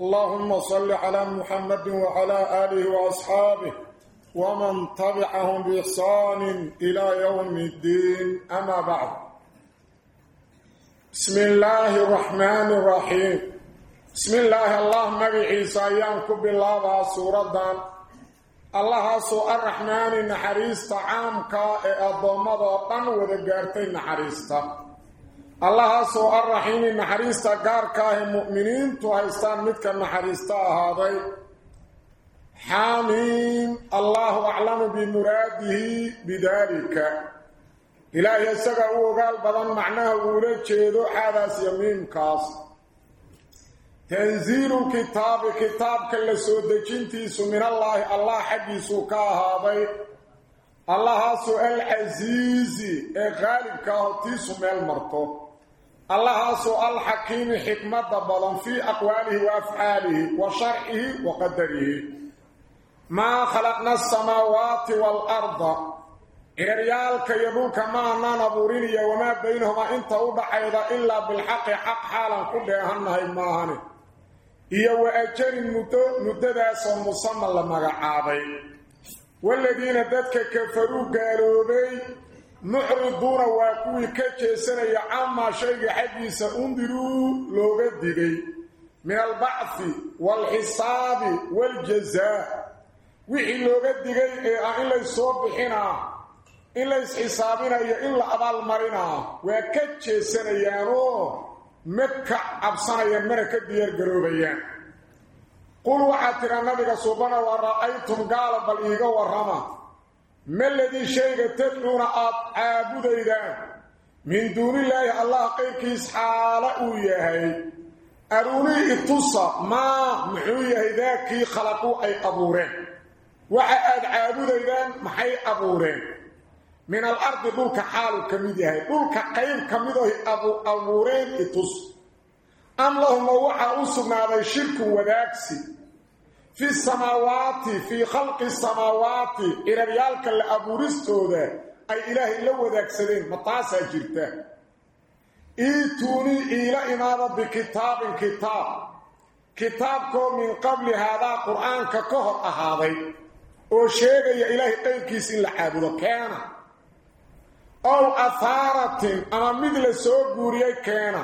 اللهم صل على محمد وعلى آله وأصحابه ومن تبعهم بإحسان إلى يوم الدين أما بعد بسم الله الرحمن الرحيم بسم الله اللهم بعيسى ينكب الله سورة الله سوء الرحمن allahaasoo arraxiimi naxariista gaarka ahe mu'miniintu haystaan midka naxariista ahaaday. Xaamiim allaahu aclamu bimuraadihi bidaalika. Ilaahi isaga u ogaal badan macnaha uula jeedo xaadaas iyo miimkaas tansiilu kitaabi kitaabka la soo dejintiisu minallaahi allah xaggiisuu ka ahaaday. Allahaasoo alcasiisi ee qaalibka ah oo tiisu meel marto allahaasoo alxakiimi xikmada badan fii aqwaalihi wa afcaalihi wa sharcihi wa qadarihi. Maa khalaqna asamaawaati waalarda ciraryaalka iyo dhulka maahnaan abuuriniyo wamaa baynahumaa inta u dhaxayda ilaa bilxaqi xaq xaalan ku dheehannahay maahane iyo wa ajarin muddadaas oo musaman la magacaabay. Waladiina dadka kafaruu gaaloobay mucriduuna waa kuwii ka jeesanaya camaa shayga xaggiisa undiruu looga digay. Min albacfi waalxisaabi waaljazaa wixii looga digay ee ah in laysoo bixinaa in laysxisaabinayo in la abaalmarinaa waa ka jeesanayaanoo ma ka cabsanayaan mana ka diyaargaroobayaan qul waxaad tidhaa nabiga subana wa ra'aytum gaala bal iiga warrama ma ladii shayga tadcuuna aad caabudaydaan min duunillaahi allah qayrkiis xaala uu yahay aruunii itusa maa muxuu yahay daakii khalaquu ay abuureen waxa aad caabudaydaan maxay abuureen min al-ardi dhulka xaalu ka mid yahay dhulka qayb ka mid oo abuureen itus am lahuma waxaa u sugnaaday shirku wadaagsi fi samaawaati fii khalqi samaawaati ciraryaalka la abuuristooda ay ilaahay la wadaagsadeen ma taasaa jirta iituunii iila imaada bikitaabin kitaab kitaabkoo min qabli haadaa qur'aanka ka hor ahaaday oo sheegaya ilaahay qayrkiis in la caabudo keena ow ahaaratin ama mid la soo guuriyey keena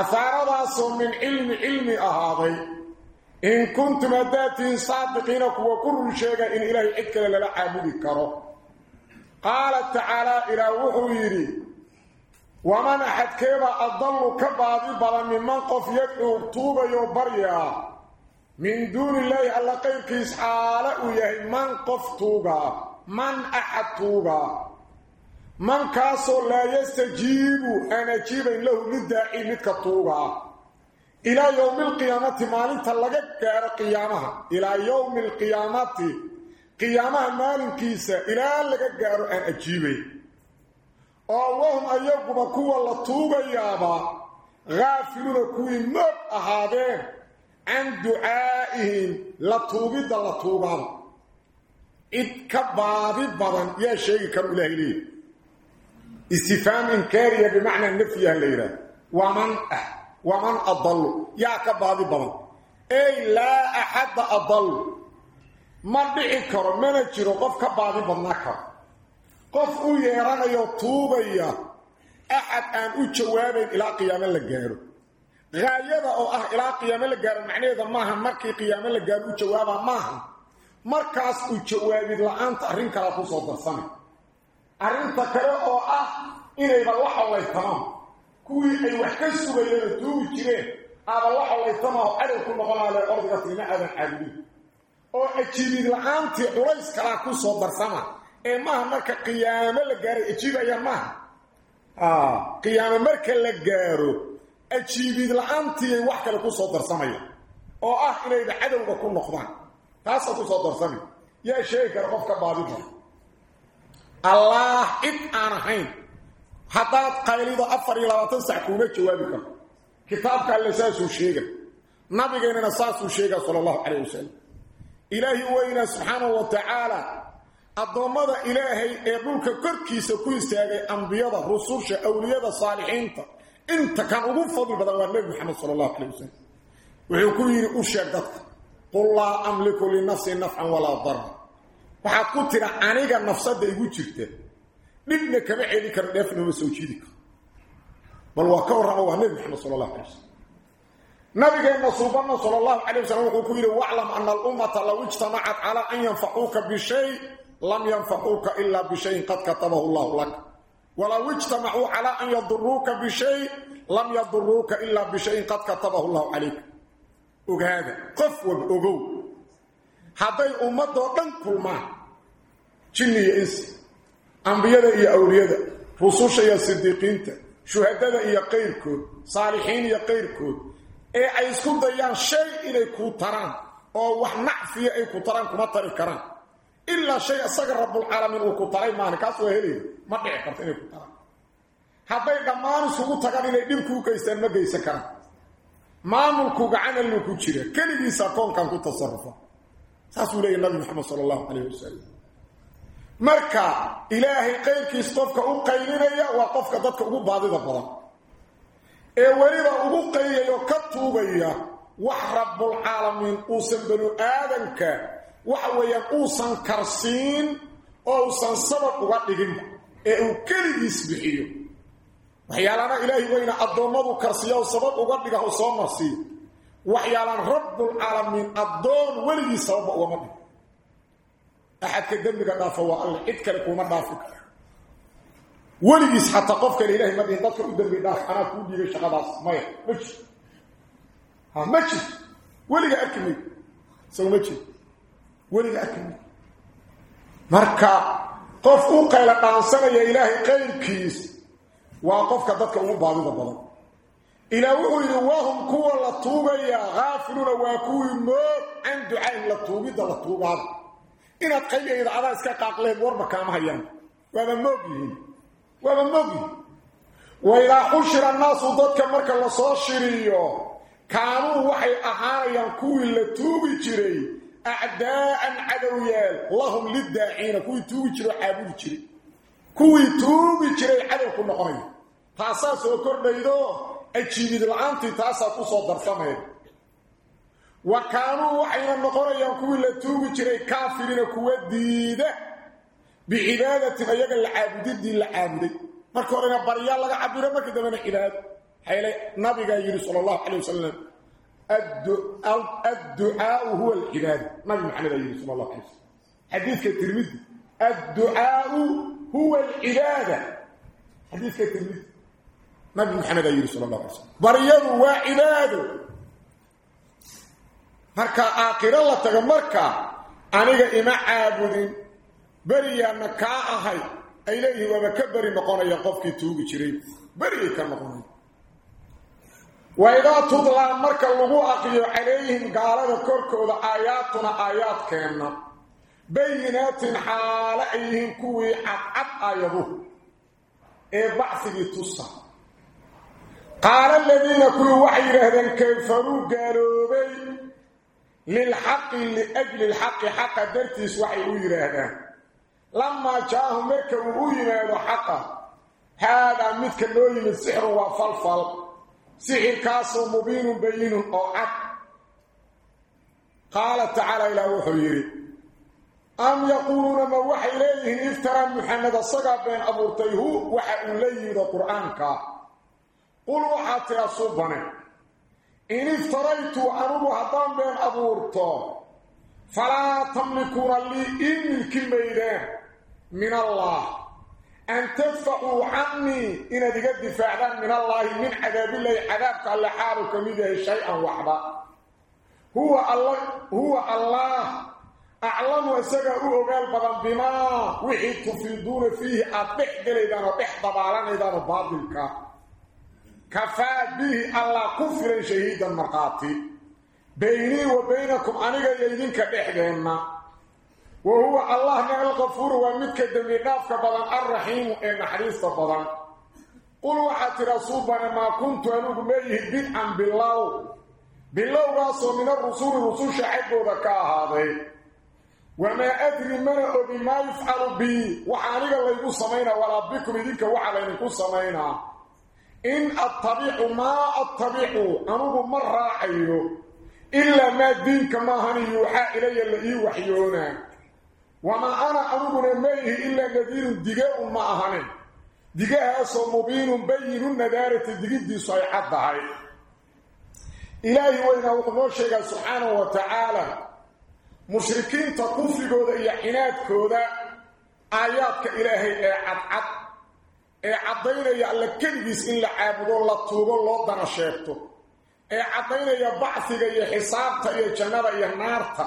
ahaaradaasoo min cilmi cilmi ahaaday in kuntum haddaad tihiin saadiqiina kuwa ku run sheega in ilaahay cid kale lala caabudi karo. Qaala tacaalaa ilaah wuxuu yidhi waman axadkeebaa adallu ka baadi badan minman qof yadcuu tuubayo baryaa min duuni illaahi alla qayrkiis xaala uu yahay man qof tuugaa man axad tuugaa man kaasoo laa yastajiibu aan ajiibayn lahu liddaaci midka tuugaa ilaa yowmi alqiyaamati maalinta laga gaaro qiyaamaha. Ilaa yowmi alqiyaamati qiyaamaha maalinkiisa ilaa laga gaaro aan ajiibay. Oo wahum ayaguba kuwa la tuugayaaba haafiluuna kuwii moog ahaadeen can ducaa'ihim la tuugidda la tuugaada cid ka baadi badan yaa sheegi karu ilahay leeya istifaam inkaariya bimacnaa nafyiha la yidhaah waa man ah. ومن أضل يا كبابي بدن أي لا أحد أضل من بإكر من أجر قف كبابي بدنك قف يرانا يطوبي أحد أن أجوابين إلى قيام اللقيرو غايده oo ah ilaa qiyaamo la gaaro macnaheedu maaha markii qiyaamo la gaaro jawaaba maaha markaas uu jawaabid la'aanta arrin kale ku soo darsanay arrinta kale oo ah inayba la xawlaytamaan kuwii ay wax ka sugayeeno duugi jireen aadan la xollaytamaho cadow ku noqonaale ordiga tirna aadan caabudin oo ajiibid la'aantii culays kalaa ku soo darsama ee maaha marka qiyaamo la gaaray ajiib ayaa maaha qiyaamo marka la gaaro ajiibid la'aantiiyay wax kale ku soo darsamaya oo ah inayba cadowga ku noqdaan taasa ku soo darsamay yaa sheegi kara qofka baadida allaah cid aan ahayn haddaad qaylido afar iyo labaatan sac kuuma jawaabi karto. Kitaabka alle saasuu sheega nabigeennana saasuu sheega sala allahu calayh wasalam ilaahi weynaa subxaanahu wa tacaala addoommada ilaahay ee dhulka korkiisa ku istaagay ambiyada rususha awliyada saalixiinta inta kan ugu fadli badan waa nebi moxamed sala allahu calayh wasalam wuxuu ku yidhi u sheeg dadka qul laa amliku li nafsi nafcan walaa darra. Waxaad ku tira aniga nafsadda igu jirta dhibna kama celin karo dheefna ma soo jiidi karo. Bal waa ka warrama waa nebi moxamed sala allahu alay wasalam nabigeenna suubanna sala allahu calay wasalam wuxuu ku yidhi waclam ana alummata low ijtamacad calaa an yanfacuuka bishay lam yanfacuuka ilaa bishayin qad katabahu allahu laka walow ijtamacuu calaa an yaduruuka bishay lam yaduruuka ilaa bishayin qad katabahu allahu calayka ogaada qof wab ogow. Hadday ummadoo dhan kulmaan jinni iyo insi ambiyada iyo awliyada rususha iyo sidiiqiinta shuhadada iyo qayrkood saalixiin iyo qayrkood ee ay isku dayaan shay inay ku taraan oo wax nacfiya ay ku taraan kuma tari karaan. Ilaa shay isaga rabulcaalamiin uu ku taray maahan kaas waa helaya ma dhici karto inay ku taraan. Hadday dhammaan isugu tagaan inay dhibkuu geystaan ma geysan karaan. Maamulku gacanaluu ku jira keligiisa koonkan ku tasarufa saasuu leeyahy nabi maxamed sala allahu calayh wasalam marka ilaahay qeyrkiis qofka u qaylinaya waa qofka dadka ugu baadida badan. Ee weliba ugu qayyayo ka tuugaya wax rabbul caalamiin uusan banu aadanka waxa weeyaan uusan karsiin oo uusan sabab uga dhigin ee uu keligiis bixiyo. Waxyaalana ilaahay weyna addoommadu karsiya oo sabab uga dhiga oo soo marsiiyo waxyaalaan rabbul caalamiin addoon weligii sababa ugama dhigo axadka dembiga dhaafa waa alle cid kale kuuma dhaafi karo. Weligiis xataa qofka ilaahay ma dhihin dadka u dambi dhaaf anaa kuu dhiibay shaqadaas maya ma jir. Ha ma jir. Weliga arki mayd isago ma jir. Weliga arki mayd marka qof u qayla dhaansanaya ilaahay qayrkiis waa qofka dadka ugu baadida badan. Ilaa wuxuu yidhi wahum kuwa la tuugaya haafiluuna waa kuwii moog can ducayn la tuugidda la tuugaada inaad qayliya idaacadaha iska qaaqleen warba kaama hayaan. Waaba moogyihiin waaba moogyihin wa idaa xushira naasu dadka marka la soo shiriyo kaanuu waxay ahaanayaan kuwii la tuugi jiray acdaa'an cadowyaal lahum liddaaciina kuwii tuugi jira caabudi jiray. Kuwii tuugi jiray cadowku noqonay taasaa soo kordhaydo ajiibid la'aantii taasaa ku soo darsameed wa kaanuu waxayna noqonayaan kuwii la tuugi jiray kaafiriina kuwa diida. Bicibaadatin ayaga la caabudiddii la caabuday. Marka horena baryaal laga cabiro marka dambena cibaado xaylay nabigaa yidhi sala allahu calay wasalam adducaau huwa alcibaada nabi maxamedaa yidhi sala allahu alay wasalam xadiidka tirmidi adducaau huwa alcibaada. Xadiidka tirmidi nabi maxamedaa yidhi sala allahu alay wasalam baryadu waa cibaado marka aakhira la tago marka aniga ima caabudin. Beriyaana kaa ahay? Ay leeyihiin waaba ka beri noqonaya qofkii tuugi jiray. Beriyay ka noqonaya waidaa tudlaa marka lagu aqriyo calayhim gaalada korkooda aayaatuna aayaadkeenna. Bayinaatin xaale ay yihiin kuwii cadcad aayaduhu ee bacsigii tusa. Qaala aladiina kuwii waxay yidhaahdeen kafaruu gaaloobay lilxaqi liajli lxaqi xaqa dartiis waxay u yidhaahdaan lamaa jaahu marka uu u yimaado xaqa haadaa midka loo yimid sixrun waa falfal sixirkaasoo mubiinun bayinun oo cad qaala tacaala ilaah wuxuu yidhi am yaquuluuna ma waxay leeyihiin iftara muxamed asagaa been abuurtay hu waxa uu la yimido qur'aanka qul waxaa tira subane in iftaraytu anugu haddaan been abuurto falaa tamlikuuna lii ii milki maydaan min allah. An tadfacuu cannii inaad iga difaacdaan min allaahi min cadaabillahi cadaabka alle xaalu ka mid yahay shay-an waxba. Huwa alla huwa allah aclamu isaga u ogaal badan bimaa wixii tufiiduuna fiihi aada dhex gelaydaan oo dhex dabaalaneydaan baadilka kafaa bihi allah ku filan shahiidan markhaati baynii wa baynakum aniga iyo idinka dhexdeenna. Wa huwa allahna alkafuuru waa midka dembi dhaafka badan alraxiimu ee naxariista badan. Qul waxaa tidha suubana maa kuntu anigu meeyihi bidcan bilow bilowgaasoo min arusuli rususha xaggooda ka ahaaday. Wamaa adri mana ogi maa yufcalu bii waxa aniga laygu samaynaa walaa idinka waxa laydinku samaynaa in attabicu maa attabicu anugu ma raacayo ilaa maa diinka maahani yuuxaa ilaya la ii waxyoonaa wamaa ana aniguna meeyihi ilaa nadiirun dige un ma ahanin digahaasoo mubiinun bayinu nadaarati digiddiisu ay caddahay ilaahi weynaa wuxuu noo sheegaa subxaanahu wa tacaala mushrikiinta kufrigooda iyo cinaadkooda aayaadka ilaahay ee cadcad ee caddaynaya alla keligiis in la caabudo la tuugo loo dana sheegto. Ee caddaynaya bacsiga iyo xisaabta iyo jannada iyo naarta.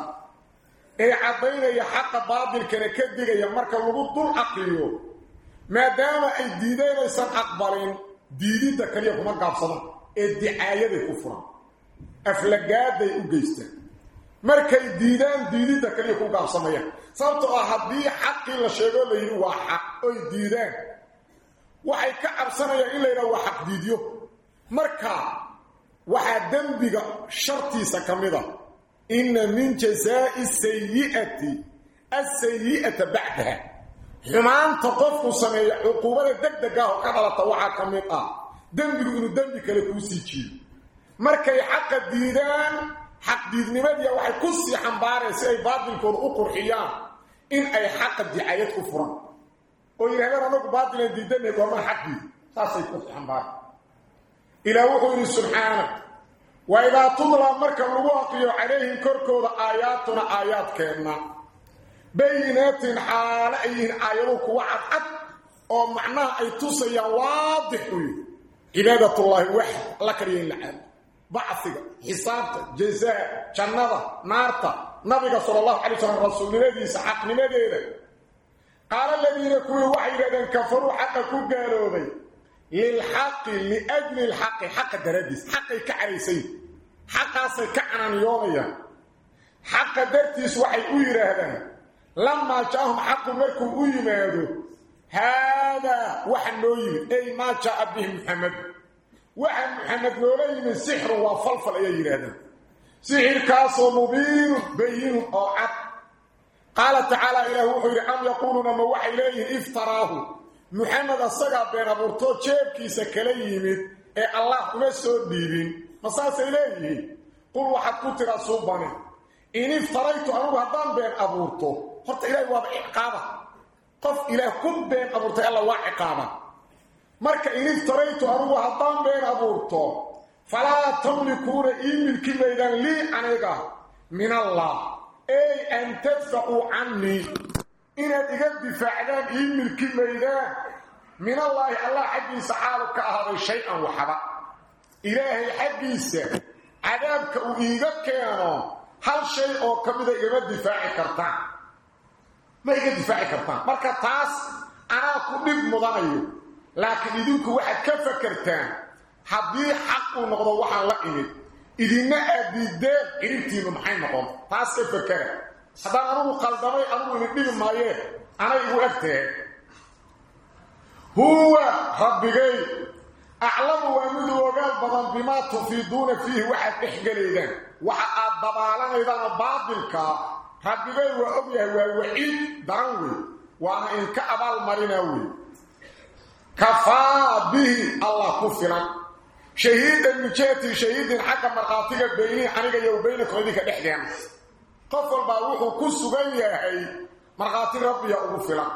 Ee caddaynaya xaqa baadilkana ka digaya marka lagu dul aqriyo maadaama ay diidaynaysan aqbalin diididda kaliya kuma gaabsadan ee dicaayaday ku furan. Aflagaaday u geystaan markay diidaan diididda kaliya ku gaabsamayaan sababtoo ah haddii xaqii la sheegoo la yidhi waa xaq oy diidaan waxay ka cabsanayaan in la yidhaha waa xaq diidyo marka waxaa dembiga shartiisa ka mid a inna min jasaa'i sayi'ati asayi'ata bacdaha xumaanta qofku sameeya cuquubada degdega oo ka dhalata waxaa ka mid ah. Dembigu inuu dembi kale kuu sii jiido markay xaqa diidaan xaq diidnimadiia waxay ku sii xambaareen si ay baatilkooda u qurxiyaan in ay xaqa dicayad ku furan oo yidhahdeen anagu baatilan diidanay goormaan xaq diid saasay ku sii xambaareen ilaah wuxuu yidhi subxaana wa idaa tudlaa marka lagu aqiyo calayhim korkooda aayaatuna aayaadkeenna bayinaatin xaale ay yihiin aayadu kuwa cadcad oo macnaha ay tusayaan waadix u yihi cibaadatullaahi waxd alla kaliya in la caabo bacsiga xisaabta jazaa jannada naarta nabiga sala allahu calay slam rasuulnimadiisa xaqnimadeeda qaala aladiina kuwii waxay yidhahdeen kafaruu xaqa ku gaaloobay lilxaqi liajli lxaqi xaqa daraaddiis xaqay ka caraysay. Xaqaasay ka cananiyoonayaan xaqa dartiis waxay u yidhaahdaan lamaa jaahum xaqu markuu u yimaado haadaa waxa noo yimid ey maa jaaa bihi muxamed waxa muxamed noola yimid sixrun waa falfal ayay yidhaahdaan. Sixirkaasoo mubiinun bayinun oo qaala tacaala ilaah wuxuu yidhi am yaquuluuna ma waxay leeyihiin? Iftaraahu. Muxamed asagaa been abuurtoo jeebkiisa kala yimid ee allah uma soo dhiibin. Ma saasay leeyihiin? Qul waxaad ku tira suubane in iftaraytu anugu haddaan been abuurto. Horta ilaahay waaba ciqaaba. Qof ilaah ku been abuurtay alla waa ciqaaba. Marka in iftaraytu anugu haddaan been abuurto falaa tamlikuuna ii milki maydaan lii aniga min allah ey an tadfacuu cannii inaad iga difaacdaan ii milki maydaan min allaahi allah xaggiisa xaalu ka ahaaday shay-an waxba. Ilaahay xaggiisa cadaabka uu iiga keeno hal shay oo ka mida igama difaaci kartaan. Ma iga difaaci kartaan. Marka taas anaa ku dhib mudanayo laakiin idinku waxaad ka fakertaan haddii xaq uu noqdo waxaan la imid idinna aad ciribtiinu maxay noqon? Taas ka fakera haddaan anugu qaldamay anugu idin dhibi maayeen. Anay igu eg tahe huwa rabbigay aclamu waa miduu ogaal badan bimaa tufiiduuna fiihi waxaad dhexgelaydaan waxa aad dabaalanaydaan baadilkaa rabbigay waa og yahay waa waciid daran wey waana inka abaal marinaa wey kafaa bihi allah ku filan shahiidan mijeetii shahiidin xagga markhaatiga beynii aniga iyo baynakum idinka dhexdeena. Qof walbaa wuxuu ku sugan yahay markhaati rabbiya ugu filan.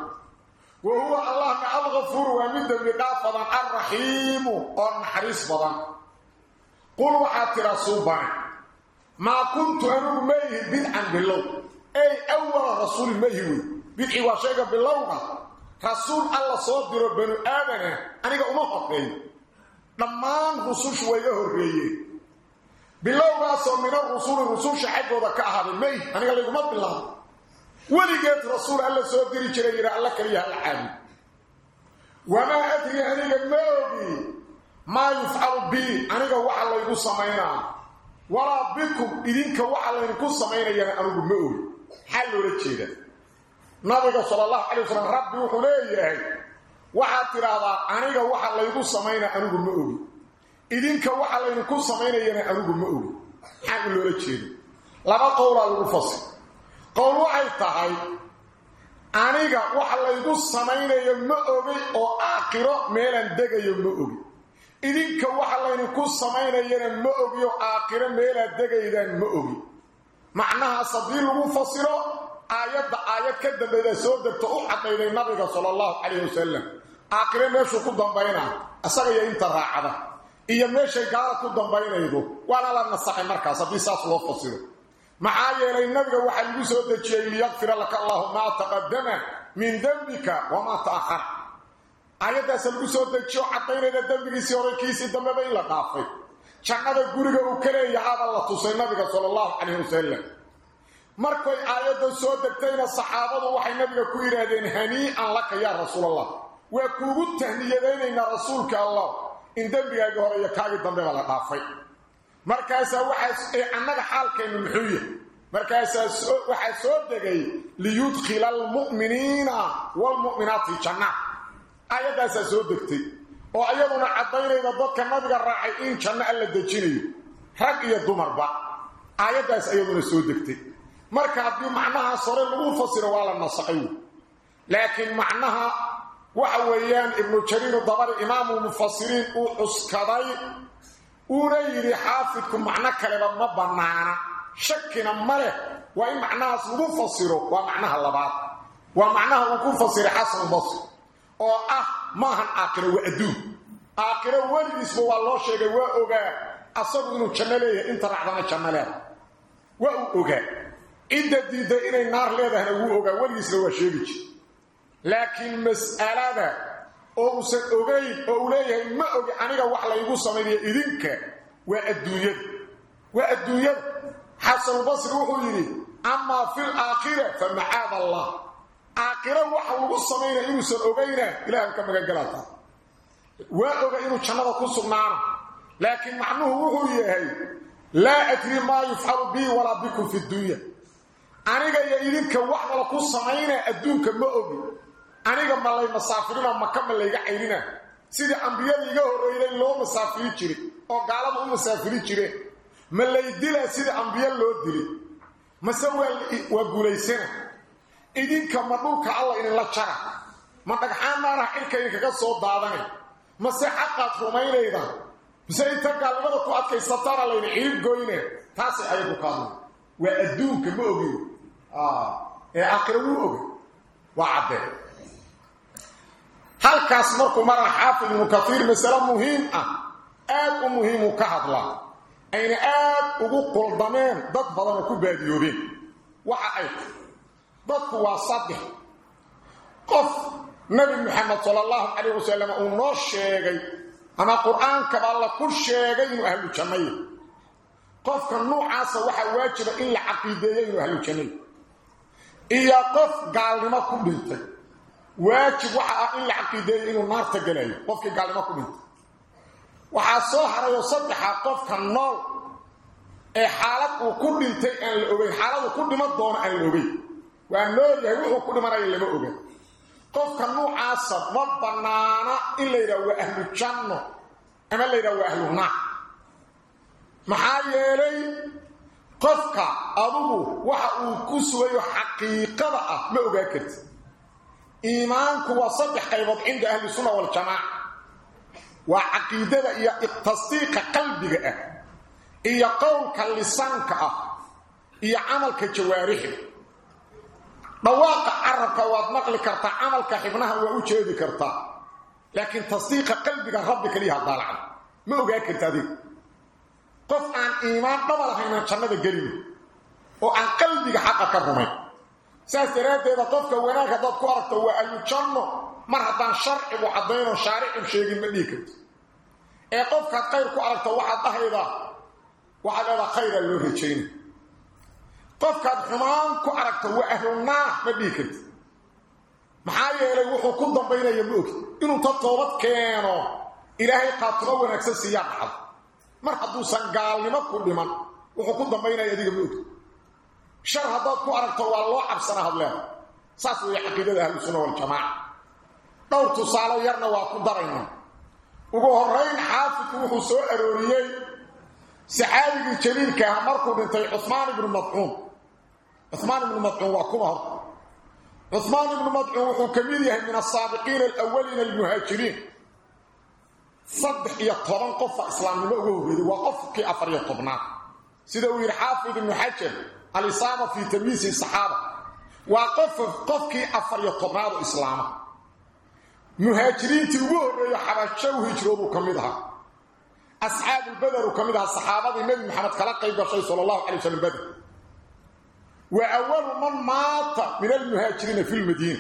Wa huwa allahna alkafuuru waa mid dembi dhaaf badan alraxiimu oo naxariis badan. Qul waxaad tira suubane maa kuntu anugu maihi bidcan bilow. Ey awala rasuulin maihi wey. Bidci waa shayga bilowga. Rasuul alla soo diro banu aadana aniga uma horeeyo dhammaan rusushu way iga horreeyeen. Bilowgaasoo mina rusuli rususha xaggooda ka ahaaday may aniga layguma bilaabo weligeed rasuul alla soo diri jiray yidha alla kaliya hala caabud wamaa adri aniga ma ogi. Maa yufcalu bii aniga waxa laygu samaynaa. Walaa bikum idinka waxa laydinku samaynayana anugu ma ogi. Maxaa loola jeeda nabiga sala allahu calay wasalam rabbi wuxuu leeyahay waxaad tidhaahdaa aniga waxa laygu samaynaa anigu ma ogi. Idinka waxa laydinku samaynayana anigu ma ogi. Maxaa loola jeeda laba qowlaa lagu fasir qowl waxay tahay aniga waxa laygu samaynayo ma ogay oo aakhiro meelaan degayo ma ogi. Idinka waxa laydinku samaynayana ma ogi oo aakhiro meelaad degaydaan ma ogi. Macnahaas haddii lagu fasiro aayadda aayad ka dambaydaa soo degto u cadayday nabiga sala allahu calayh wasalam aakhiro meeshuu ku dambaynaa isaga iyo inta raacada. Iyo meeshay gaala ku dambaynaydo waana la nasaxay markaas haddii saas loo fasiro. Maxaa yeelay nabiga waxaa lagu soo dejiyey liyaqfira laka allahu maa taqadama min dembika wamaa ta'ahara aayaddaasa lagu soo dejiyo cadaynayda dembigiisii hore kiisii dambeba in la dhaafay. Jannada guriga uu ka leeyahaabaa la tusay nabiga sala allahu calayh wasalam markay aayadda soo degtayna saxaabadu waxay nabiga ku yidhaahdeen hanii'an laka yaa rasuulallah waa kuugu tahniyadaynaynaa rasuulka allah. In dembigaagii hore iyo kaagii dambeba la dhaafay. Markaasaa waxaa annaga xaalkeennu muxuu yahay. Markaasaa waxaa soo degay liyudkhila almu'miniina waalmu'minaati janna. Aayaddaasaa soo degtay. Oo iyaduna caddaynayda dadka nabiga raacay in janno alla dejinayo. Rag iyo dumarba. Aayaddaas iyaduna soo degtay. Marka haddii macnahaas hore lagu fasiro waa la nasaxay laakiin macnaha waxa weeyaan ibnu jariir dabari imaamu mufasiriin uu cuskaday uuna yidhi xaafidku macno kaleba ma bannaana. Shakina ma leh. Waa in macnahaas lagu fasiro waa macnaha labaad. Waa macnaha uu ku fasiray xasan basri. Oo ah maahan aakhiro waa adduun. Aakhiro weligiisba waa loo sheegay waa ogaa. Asagu inuu janno inta raacdana janno leedahay waa uu ogaa. Cidda diidday inay naar leedahayna wuu ogaa weligiisna waa sheegi jir laakiin mas'alada oo uusan ogayn oo uu leeyahay ma ogi aniga wax laygu samaynayo idinka waa adduunyada waa adduunyada xasanulbasri wuxuu yidhi amaa fi laakhira fa macaad allah. Aakhiro waxa lagu samaynaya inuusan ogayna ilahan ka magangalata waa oga inuu jannada ku sugnaano. Laakiin macnuhu wuxuu yahay laa adri maa yufcalu bii walaa bikum fi dunya. Aniga iyo idinka wax nala ku samaynaa adduunka ma ogi aniga ma lay masaafirina maka ma layga caynina. Sidii ambiyada iga horreeyay loo masaafiri jiray oo gaalada u masaafiri jireen ma lay dilaa sidii ambiyo loo dilay mase waa guulaysana. Idinka ma dhulka alla idinla jara. Ma dhagxaan maanaha cirka idinkaga soo daadanay mase xaqaad rumaynayda mase inta gaalnimada ku adkaysataana laydin ciib goyne. Taasay ayagu kaadla waa adduunka ma ogiyo ee aakhira wuu oga waa caddee halkaas markuu maraa xaafid ibnu kaiir masale muhiim ah aad u muhiimuu ka hadlaa. Ayna aad ugu quldameen dad badan oo ku baadiyoobeen. Waxa ay dadku waa saddex qof nabi maxamed sala allahu calayh wasalam uu noo sheegay ama qur'aankaba alla ku sheegay inuu ahlu jannaya qofka nuucaasa waxaa waajiba in la caqiideeyo inuu ahlu jannaya iyo qof gaalnimo ku dhintay waajib waxa ah in la caqiideeyo inuu naarta gelayo qofkii gaalnimo ku dhintay. Waxaa soo harayo saddexa qofka nool ee xaalad uu ku dhintay aan la ogeyn xaaladu ku dhiman doono aan la ogeyn. Waa noolyahay wuxuu ku dhimanaya lama oga qofka nuucaasa ma bannaana in la yidhaha waa ahlu janno ama la yidhaha ahlu naar. Maxaa yeelay qofka adugu waxa uu ku sugayo xaqiiqada ah ma ogaa karti iimaanku waa saddex qaybood cinda ahli sunna waljamaaca waa caqiidada iyo tasdiiqa qalbiga ah iyo qowlka lisaanka ah iyo camalka jawaarixda. Dhawaaqa carabka waad maqli kartaa camalka xibnaha waa u jeedi kartaa. Laakiin tasdiiqa qalbiga rabbi kaliya hadaalacda ma ogaa karta adiga qof aan iimaan dhaba lahaynaan jannada gelina oo aan qalbiga xaqa ka rumayn saas daraaddeeda qofka wanaag haddaad ku aragto waa ahlu janno. Mar haddaan sharcigu caddaynoo shaaricun sheegin ma dhihi karto. Ee qofkaad khayr ku aragto waxaad dhahaydaa waxaad leedaa khayraa loo rajayna. Qofkaad xumaan ku aragto waa ahlunaar ma dhihi karti maxaa yeelay wuxuu ku dambaynaya ma ogti inuu ta toobad keeno ilaahay qaatimo wanaagsan siiyaa dhacdo. Mar hadduusan gaalnimo ku dhiman wuxuu ku dambaynaya adiga ma ogta shar haddaad ku aragto waa loo cabsana hadleeda saas weeye caqiidada ahlusunna waljamaaca dhowr tusaale yarna waa ku daraynaa ugu horrayn xaafidku wuxuu soo arooriyey saxaabigii jaliilka aha markuu dhintay cuhmaan ibnu madcuun. Cuhmaan ibnu madcuun waa kuma horta cuhmaan ibnu madcuun wuxuu ka mid yahay min asaabiqiina alawaliina almuhaajiriin. Saddex iyo toban qofa islaamnimo uga horreeyey waa qofkii afar tobnaad. Sida uu yidhi xaafid ibnu xajar alisaama fii tamyiisi saxaaba. Waa qof qofkii afar iyo tobnaad oo islaama. Muhaajiriintii ugu horreeyo xabasho u hijrooduu ka mid ahaa. Asxaabulbederuu ka mid ahaa saxaabadii nebi maxamed kala qayb gashay sala allahu calay wasalam beder wa awalu man maata min almuhaajiriina fi lmadiina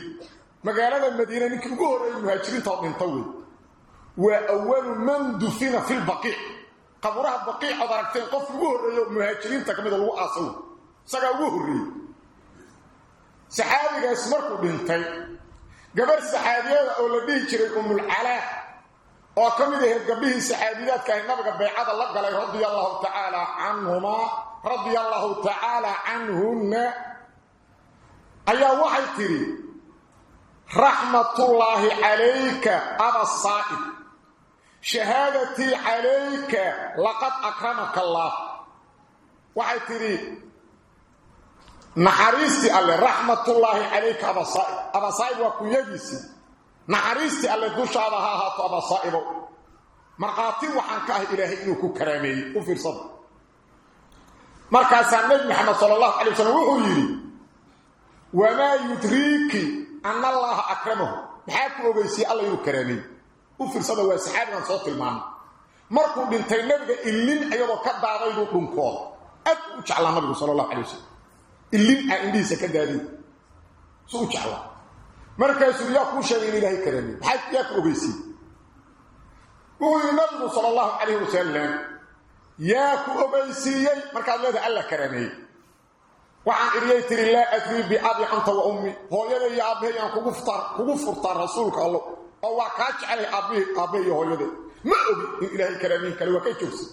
magaalada madiina ninkii ugu horreeyey muhaajiriinta oo dhinta wey wa awalu man dufina fi lbaqiic qaburaha baqiic ood aragteen qofki ugu horreeyo muhaajiriinta ka mida lagu aasa wey isagaa ugu horreeyey. Saxaabigaas markuu dhintay gabarh saxaabiyada oo la dhihi jiray umulcalaa oo ka mid ahayd gabdhihii saxaabiyaadka ahay nabiga baycada la galay radia allahu tacaala canhumaa radia allahu tacaala canhunna ayaa waxay tidhi raxmatullaahi calayka aba saa'ib shahaadatii calayka laqad akramaka allaah. Waxay tidhi naxariistii alle raxmatullaahi calayka abasaaib abasaaib waa kunyadiisii naxariistii alle dushaada ha ahaato abasaa'ibow markhaati waxaan ka ahay ilaahay inuu ku karaameeyey u fiirsada markaasaa nebi maxamed sala allahu calay wasalam wuxuu yidhi wamaa yudriiki ana allaaha akramahu. Maxaa ku ogeysiyey alla inuu karaameeyey? U fiirsada waa saxaabigan soo tilmaamay. Markuu dhintay nebiga illin iyadoo ka daadayduu dhunkooda aad u jeclaa nabigu sala allahu calay wasalam illin aa indhihiisa ka daadiy su u jeclaa markaasuu yaa kuu sheegay in ilaahay karaamiyey maxaa yaa ku ogeysiiyey wuxuu yidhi nabigu sala allahu calayhi wasalam yaa ku ogeysiiyey. Markaad leedahay alla karaameeyey waxaan idhiyay tiri laa adrii biabi anta wa ummi. Hooyada iyo aabbahay aan kugu furtaa kugu furtaa rasuulka allo. Oo waa kaa jecelay aabbihi aabbahay iyo hooyade ma ogi in ilaahay karaamiyin kale waa ka joogsan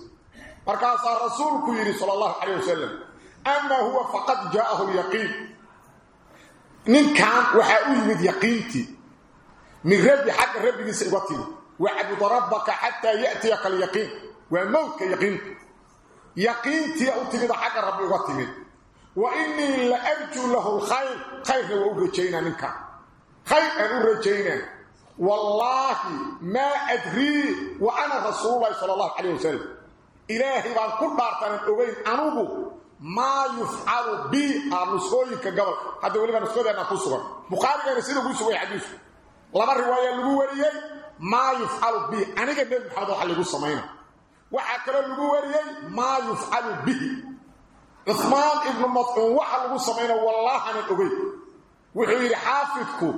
markaasaa rasuulku yidhi sala allahu calayh wasalam ama huwa faqad jaa'ahu lyaqiin ninkan waxaa u yimid yaqiintii min rabbi xagga rabbigiisa uga timid wacbud rabbaka xataa ya'tiyaka alyaqiin waa mowdka yaqiinta yaqiintiia u timida xagga rabbi uga timid wa inii la arjuu lahu lkhayr khayrna waa u rajaynaa ninkan khayr aan u rajaynaa wallaahi maa adrii wa ana rasuululahi sala allahu calayh wasalam ilaahay baan ku dhaartanan ogeyn anugu maa yufcalu bi aa nusooyinka gobol. Hadda weliba nuskadeenna ku sugan. Bukhaarigana sida ugu sugay xadiisku laba riwaaya lagu wariyey maa yufcalu bi aniga nebi maxamed waxa lagu samayna. Waxaa kaloo lagu wariyey maa yufcalu bihi. Cuhmaan ibnu madcuun waxa lagu samayna wallaahanan ogey wuxuu yidhi xaafidku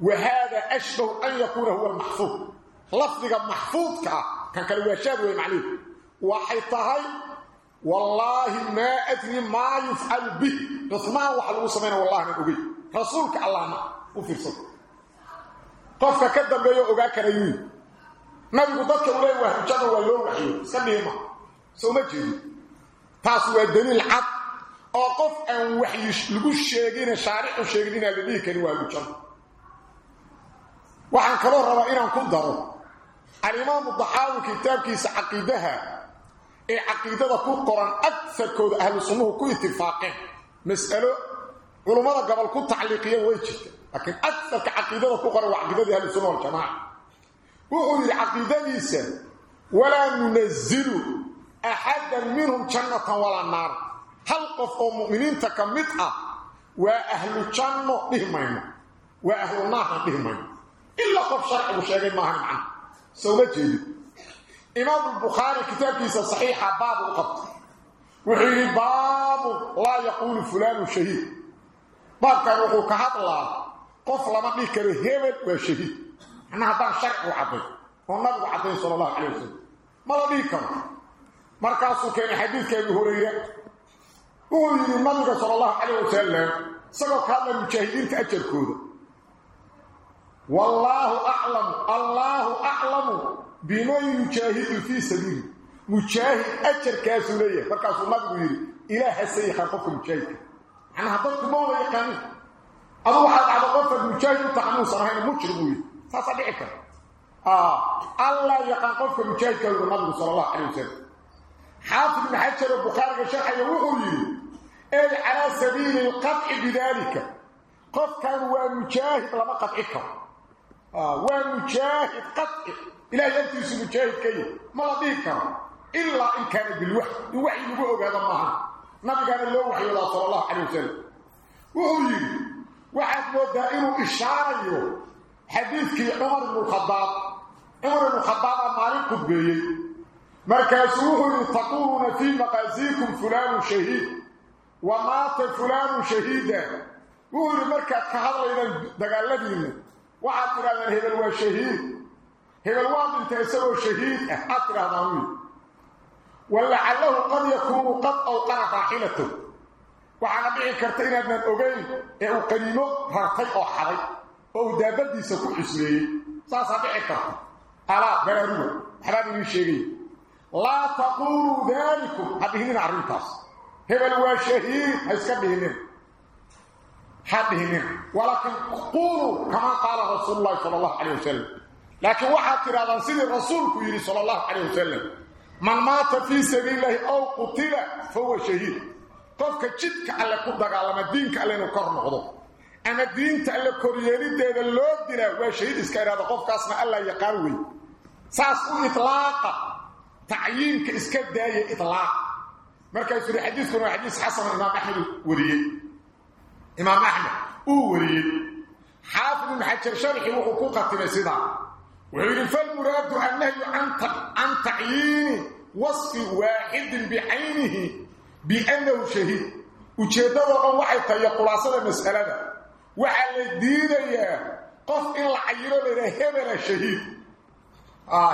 wa haada ashbahu an yakuuna huwa almaxfuud. Lafdiga maxfuudka ah kan kale waa shaad wey waxay tahay wallaahi maa adri maa yufcalu bih. Cuhmaan waxa lagu samayna wallahanan ogey rasuulka allahna u fiirsado. Qofka ka dambeeyo ogaa karayuu nabigu dadka u leey waa hujada waa loo waxiyo iska dhiima soo ma jeedi taas waa daliil cad oo qof aan waxyi lagu sheegin shaarixu sheegin inaan la dhihi karin waa hujada waxaan kaloo rabaa inaan ku daro. Alimaamu daxaawi kitaabkiisa caqiidaha ee caqiidada ku qoran agarkooda ahlu sunnuhu ku itifaaqeen mas'alo culummada gobol ku tacliiqiyeen way jirta laakiin agarka caqiidada ku qoran waa caqiidadii ahlu sunna waljamaca wuxuu yidhi caqiidadiisa walaa nunazilu axadan minhum jannatan walaa naar. Hal qof oo mu'miniinta ka mid ah waa ahlu janno dhihi mayno waa ahlu naarna dhihi mayno. Ilaa qof sharcigu sheegay maahan macna. Sowma jeedin imaam albukhaari kitaabkiisa saxiixa baabu u qabtay. Wuxuu yidhi baabu laa yaquulu fulaanu shahiid. Baabkan wuxuu ka hadlaa qof lama dhihi karo hebel waa shahiid. Macnaa haddaan sharcigu cadday oo nabigu caddayn sala allahu calay wasalam ma la dhihi karo. Markaasuu keenay xadiidka abi hurayre wuxuu yidhi nabiga sala allahu calayh wasalam isagoo ka hadlay mujaahidiinta ajarkooda. Wallaahu aclamu allaahu aclamu biman yujaahidu fii sabiili. Mujaahid ajarkaasu leeyahay. Markaasuu nabigu yidhi ilaaha sayxan qofka mujaahidka macnaha dadku ma wada yaqaanin adu waxaad dhacdo qofka mujaahid u taxanuusan ahayn mujrim uu yidhi. Saasaa dhici kara. Allah yaqaan qofka mujaahidka yidhi nabigu sala allahu calay wasalam xaafid ibn xajar oo bukhaariga sharxaya wuxuu yidhi ey calaa sabiili lqadci bidaalika qofkan waa mujaahid lama qadci karo waa mujaahid qadci ilahay agtiisu mujaahid ka yihi ma la dhihi karo ilaa in kaana bilwaxy in waxyi lagu ogaado maaha nabigaana loo waxyoodaa sala allahu calay wasalam wuxuu yidhi waxaad moodaa inuu ishaarayo xadiidkii cumar ibnu khadaab cumar ibnu khadaabaa maalin qudbeeyey markaasuu wuxuu yidhi taquuluuna fii maqaasiikum fulaanu shahiid wa maata fulaanu shahiida وعطر هذا هو الشهيد هذا الواد انتسب الشهيد عطر هذا هو ولعله قد يكون قد أوقع فاحلته وعلى بيع كرتين أبن الأوغين أو إيه قنينه رقيق أو حري. أو دابد يسكو حسنه صاصة بيع كرتين على بلاروه حرام الشهيد لا تقولوا ذلك هذه هنا عرمتاس هذا هو الشهيد هذا هو الشهيد walaakin quuluu kamaa qaala rasuulu llahi sala allahu calayh wasalam laakiin waxaad tidhahdaan sidii rasuulku yidhi sala allahu calayh wasalam man maata fii sabiili illahi ow qutila fa huwa shahiid. Qofka jidka alle ku dagaalama diinka alle inuu kor noqdo ama diinta alle koryeelideeda loo dilaa waa shahiid iska idhahda qofkaasna allah yaqaan wey saas u itlaaqa tacyiinka iska daaya itlaaq markaasuu yihi xadiiskuna waa xadiis xasana imaam axmed uu wariyey. Xaafid ibnu xajar sharxi wuxuu ku qatimay sidaa wuxuu yidhi falmuraadu annahyu can tacyiini wasfi waaxidin bicaynihi biannahu shahiid. Ujeeddadoo dhan waxay tahay khulaasada mas'alada. Waxaa la diidayaa qof in la cayiro laydhaha hebela shahiid.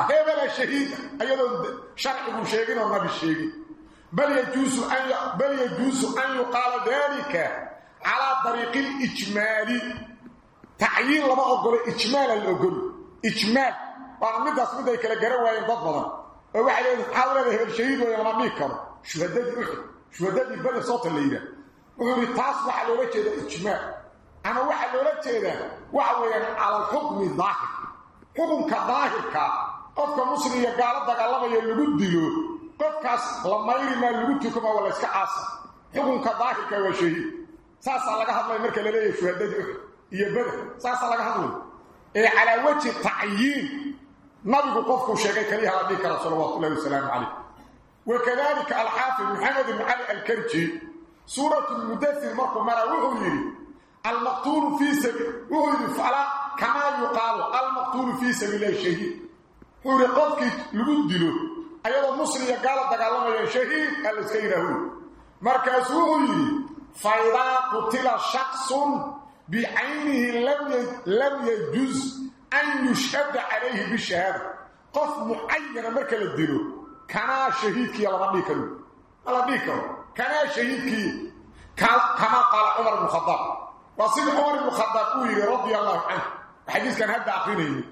Hebela shahiida ayadoo sharcigu sheegin oo nabi sheegin. Bal yajuusu an yuqaala dalika calaa dariiqi lijmaali tacyiin lama ogolo ijmaala la ogolo ijmaal. Waana midaas mid ay kala garan waayeen dad badan. Oo waxay leeyihiin maxaad leedahay hebel shahiid weeye lama dhihi karo. Shuhadadii uxud shuhadadii beder soota la yidhaah wuxuu yidhi taas waxaa loola jeedaa ijmaal. Ama waxaa loola jeedaa waxa weeyaan cala alxukmi daahir. Xukunka daahirka qofka muslim iyo gaalo dagaalamaya lagu dilo qofkaas la mayri maa lagu tukama waa la iska caasa. Xukunka daahirka waa shahiid saasaa laga hadlay marka la leeyahay shuhadadii uxud iyo beder saasaa laga hadlay. Ee calaa wajhi tacyiin. Nabigu qofkuu sheegay kaliyaha la dhihi kara salawaatu ullahi wasalaamu calayh wakadalika alxaafid maxamed ibnu cali alkarji suuratu lmudasir markuu maraa wuxuu yidhi almaqtuulu fii sabi wuxuu yidhi falaa kamaa yuqaalu almaqtuulu fii sabiililahi shahiid. Wuxuu yidhi qofkii lagu dilo ayadoo muslim iyo gaala dagaalamayeen shahiid alaska yidhaahuun markaasuu wuxuu yidhi فإذا قتل شخص بعينه لم لم يجوز أن يشهد عليه بالشهادة قف معين مركز الدلو كان شهيدك يا لما ديكرو الله ديكرو كان شهيدك كما قال عمر بن الخطاب وصيد عمر بن الخطاب رضي الله عنه حديث كان هذا عقيني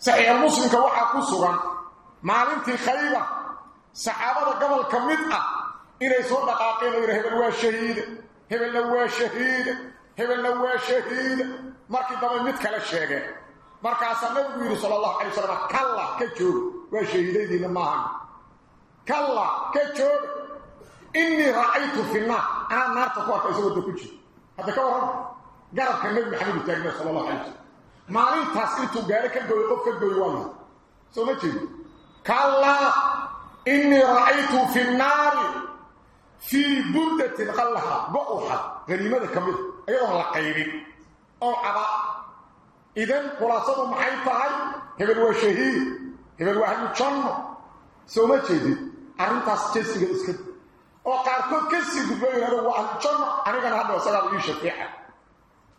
صحيح المسلم كوحا كسرا maalintii khayba saxaabada gobol ka mid ah inay soo dhaqaaqeen oo hebel waa shahiid هبل لو شهيد هبل لو شهيد. ماكي دابا ميت كلا شيغة. ماركا سنه وي رسول الله عليه الصلاه كلا كجور. وشهيدي دي ما هان كلا كجور. إني رأيت في ما أنا نار تقوا كيسو دكجي هذا كوره غرب كان النبي محمد صلى الله عليه وسلم. ما لي تاسيتو غيرك غير قف غيوان سمعتي كلا إني رأيت في النار. fii burdatin qallaha go-uxa haniimada ka mida ayadoon la qaybin. Oo caba idan kulaasadu maxay tahay? Hebel waa shahiid hebel waa ahlu janno sooma jeedid arrintaas jesiga iska oo qaarkood ka sii gudboyinado waa ahlu janno anigana hadda isagaaba ii shafiica.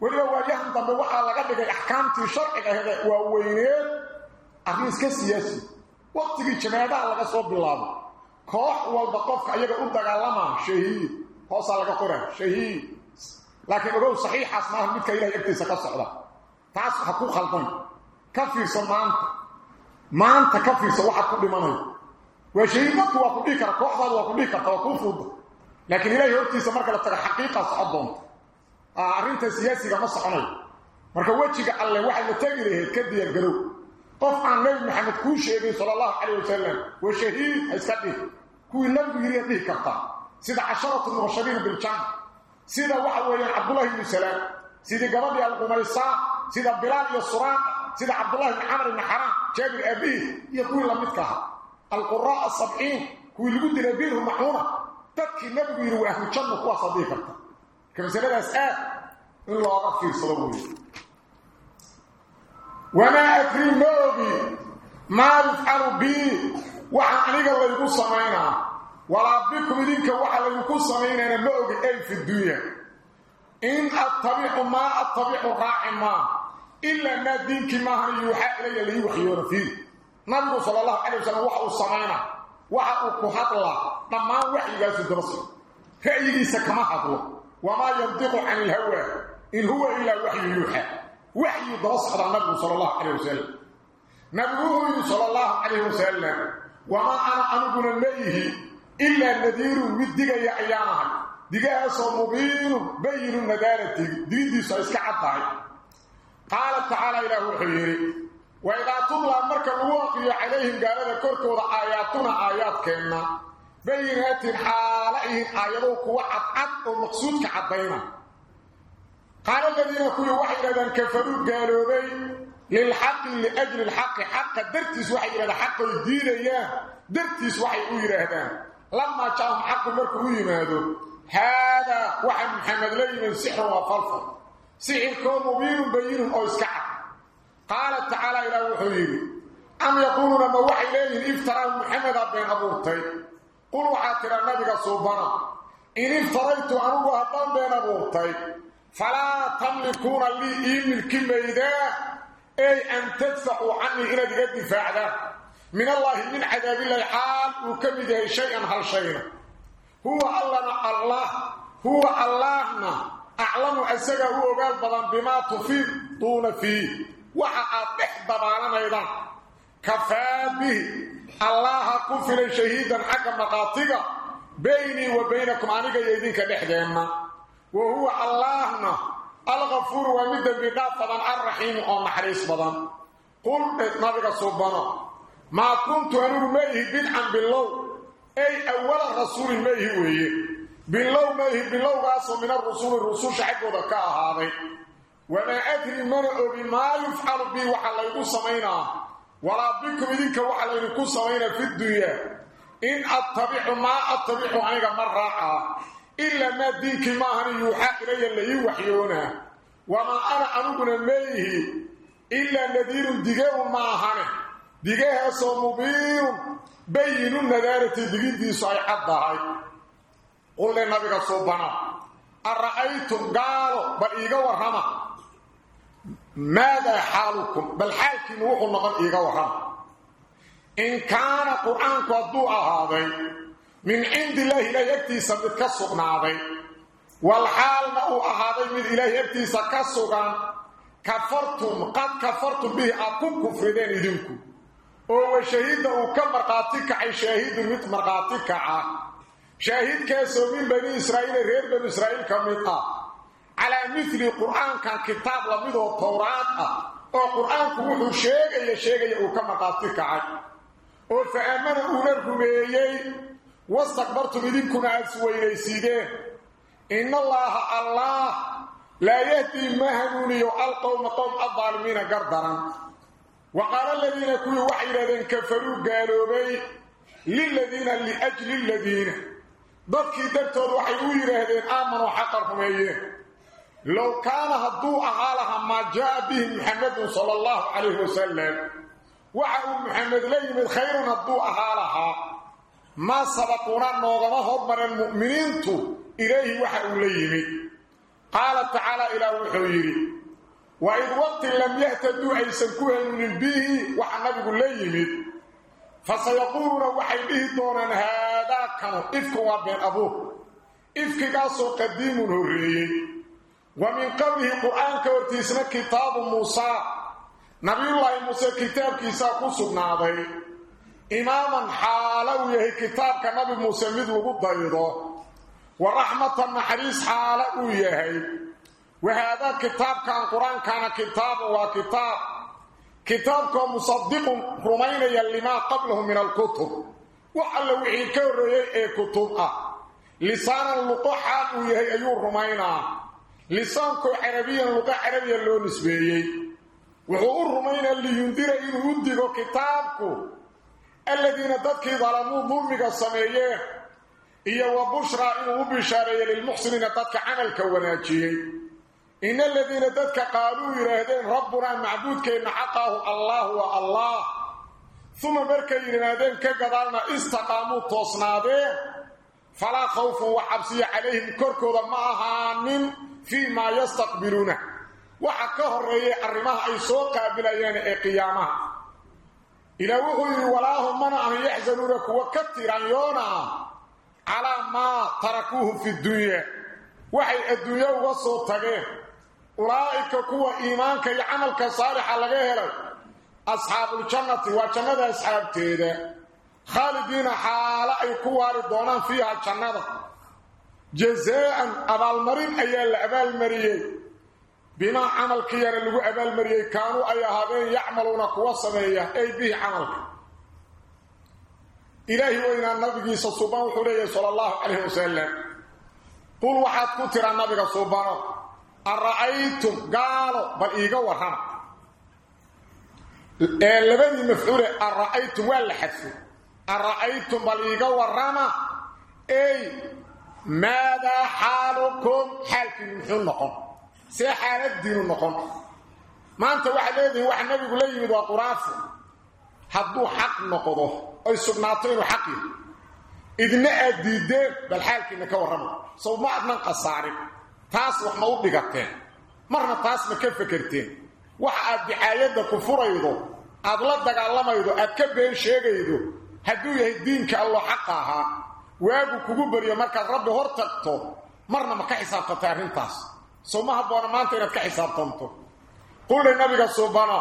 Weliba waayahan dambe waxaa laga dhigay axkaamtii sharciga hede waa weyneed arrin iska siyaasi. Waqtigii jameedaha laga soo bilaabo koox walba qofka ayaga u dagaalama shahiid. Hoosaa laga qora shahiid. Laakiin ogow saxiixaas maaha midka ilahay agtiisa ka socda. Taas waxaad ku khaldan. Ka fiirso maanta. Maanta ka fiirso waxaad ku dhimanayo waa shahiid marku waa ku dhihi kara kooxdaada waa ku dhihi karta waa kuu fuuda. Laakiin ilahay hortiisa marka la tago xaqiiqa socod doonta arrinta siyaasiga ma soconayo marka wejiga alle waxaad la tegi lahayd ka diyaargarow qofaan nabi maxamed kuu sheegay sala allahu calayh wasalam wa shahiid ha iska dhih kuwii nabigu yidhi ad dhihi kartaa sida casharatu mubashariin biljanna sida waxa weeyaan cabdullahi ibnu salaam sida gabadhii alqumaysaa sida bilaal iyo suraan sida cabdullahi ibni camr ibni xaraan jaabir aabihii iyo kuwii lamidka ahaa. Alquraa asabciin kuwii lagu dilay biirhu maxuuna dadkii nabigu yidhi waa ahlujanna kuwaas ad dhihi karta. Ka masaladaas aad in looga fiirsado weeye wamaa adrii ma ogi maa yufcalu bii waxa aniga laygu samaynaa walaa bikum idinka waxa laygu samaynayna ma ogi ay fi dunya. In attabicu maa attabicu raaci maa ilaa maa diinkii maahan yuuxaa ilaya lai waxyoona fiih nabigu sala allahu calay wasalam waxa uu samaynaa waxa uu ku hadlaa dhammaan waxyigaasu dabasi ra'yigiisa kama hadlo. Wamaa yandiqu cani ilhawaa in huwa ilaa waxyu yuuxaa وحي درس على النبي صلى الله عليه وسلم نبيه صلى الله عليه وسلم وما أنا أنقل الميه إلا نذير مدق يا أيامها دقاء مبين بين الندارة دين دي سيسك عطاي قال تعالى إلى وحيري وإذا تطلع مركب الواقع عليهم قال هذا كركو آياتنا آيات كنا بينات حالهم آيادو كوا عد qaala aladiina kuwii waxay yidhahdaan kafaruu gaaloobay lilxaqi liajli ilxaqi xaqa dartiis waxay yidhahdaan xaqoy diidayaan dartiis waxay u yidhaahdaan. Lamaa jacahum xaqu markuu u yimaado haadaa waxa maxamed la yimin sixrun waa falfal. Sixirkoo mubiinun bayinun oo iska cad. Qaala tacaala ilaah wuxuu yidhi am yaquuluuna ma waxay leeyihiin iftaraahu maxamedaa been abuurtay? Qul waxaa tidha nabiga suubana in iftaraytu anugu haddaan been abuurtay falaa tamlikuuna lii ii milki maydaa ey an tadfacuu canii inaad iga difaacdaan min allaahi min cadaabillahi xaal uu ka mid yahay shay-an hal shayna huwa allana allah huwa allaahna aclamu asagaa u ogaal badan bimaa tufiiduuna fiih waxa aad dhex dabaananaydaan kafaa bihi allaha ku filan shahiidan xagga maqaatiga baynii wa baynakum aniga iyo idinka dhexdeenna وهو اللهنا الغفور ومد بدافة الرحيم أو محريس بضان قل نبيك صبنا ما كنت أنور ميه بدعا بالله أي أول رسول ميه وهي بالله ميه بالله قاسوا من الرسول الرسول شحق وذكاء هذا وما أدري من أبي ما يفعل بي وحل يقول سمينا ولا بكم إذنك وحل يقول سمينا في الدنيا إن أتبع ما أتبع عنك مرة ilaa maa diinkii maahan yuuxaa ilaya la ii waxyoonaa wamaa ana aniguna meeyihii ilaa nadiirun digeeun maahane digehaasoo mubiirun bayinu nadaarati digintiisu ay cad tahay. Qulle nabiga suubana ara'aytum gaalo bal iiga warrama. Maadaa xaalukum? Bal xaalkiinnu wuxuu noqon iiga warrama. In kaana qur'aanku hadduu ahaaday min cindi ilaahi ilaahay agtiisa mid ka sugnaaday. Wal xaalna uu ahaaday mid ilaahay agtiisa ka sugan kafartum qad kafartum bihi aad ku kufrideen idinku. Oo wa shahiidda uu ka markhaati kacay shaahidun mid markhaati kaca. Shaahidkaasoo min bani israa'iil ee reer banu israa'iil ka mid ah. Calaa midli qur'aankan kitaab la mid oo towraad ah oo qur'aanku wuxuu sheegaya sheegaya uu ka markhaati kacay. Oo fa aamana uuna rumeeyey wastakbartum idinkuna aada isweynaysiideen in allaaha allah laa yahdii ma hanuuniyo alqowma qowm addaalimiina gardaran wa qaala aladiina kuwii waxay yidhahdeen kafaruu gaaloobay liladiina liajli ladiina dadkii dartood waxay u yidhaahdeen aamanuu xaqa rumeeyeen low kaana hadduu ahaa lahaa maa jaa bihi muxamedun sala allahu calayhi wasalam waxa uu muxamed la yimid khayrun hadduu ahaa lahaa. maa sabaquuna noogama hormaran mu'miniintu ilayhi waxa uu la yimid qaala tacaala ilaah wuxuu yidhi waid waqti lam yahtaduu aysan ku hanuunin bihi waxa nabigu la yimid فسيقولون وحي به دونان هذا كان إفك وبين أبوه إفك قاسو قديم هريي ومن قبله قرآن كورتيسنا كتاب موسى نبي الله موسى كتاب كيسا قصبنا هذا imaaman xaalo uu yahay kitaabka nabi muuse mid lagu daydo wa raxmatan naxariis xaalo uu yahay. Wahaadaa kitaabkan qur'aankana kitaabu waa kitaab. Kitaabkoo musadiqun rumaynaya limaa qablahu min alkutub. Wax alla wixii ka horreeyey ee kutub ah. Lisaanan luqo xaal uu yahay ayuu rumaynaa. Lisaankoo carabiyan luqo carabiya loo nisbeeyey. Wuxuu u rumaynaa liyundira inuu u digo kitaabku aladiina dadkii dalamuu dulmiga sameeyeen iyo wa bushraa inuu u bishaareeyo lilmuxsiniina dadka camalka wanaajiyey. In aladiina dadka qaaluu yidhaahdeen rabbunaa macbuudkeenna xaqaahu allah wa allah uma markay yidhaahdeen ka gadaalna istaqaamuu toosnaadeen. Falaa khawfun wax cabsiya calayhim korkooda ma ahaanin fii maa yastaqbiluuna. Waxa ka horreeyay arrimaha ay soo qaabilayeen ee qiyaamaha ilaa wuxuu yidhi walaahum mana ahan yaxzanuuna kuwa ka tiranyoona calaa maa tarakuuhu fi dunya. Waxay adduunyo uga soo tageen. Ulaa'ika kuwa iimaanka iyo camalka saalixa laga helay asxaabuuljannati waa jannada asxaabteeda. Khaalidiina xaalo ay ku waari doonaan fiiha jannada. Jazaa'an abaalmarin ayaa la abaalmariyey bimaa camalkiiyana lagu abaalmariyey kaanuu ay ahaadeen yacmaluuna kuwa sameeya ay bihi camalka. Ilaahi weynaa nabigiisa suban wuxuu leeyahay sala allahu calayh wasalam qul waxaad ku tiraa nabiga subano ara'aytum gaalo bal iiga warrama. Ee labadii mafcuule ara'aytum waa la xadfo. Ara'aytum bal iiga warrama. Ey maadaa xaalukum? Xaalkiinu muxuu noqon see xaaladiinu noqon. Maanta waxaad leedihiin waxa nabigu la yimid waa quraafo hadduu xaq noqdo oy sugnaato inuu xaq yahay. Idna aad diideen bal xaalkiina ka warrama sow ma adnan khasaarin. Taas wax ma u dhigateen. Marna taas ma ka fekerteen. Waxa aad dicaayadda ku furaydo aad la dagaalamaydo aad ka been sheegaydo hadduu yahay diinka allo xaqa ahaa waagu kugu baryo markaad rabbi hor marna ma ka xisaabtantay arrintaas sow ma habboona maanta inaad ka xisaabtanto. Quldha nabiga subana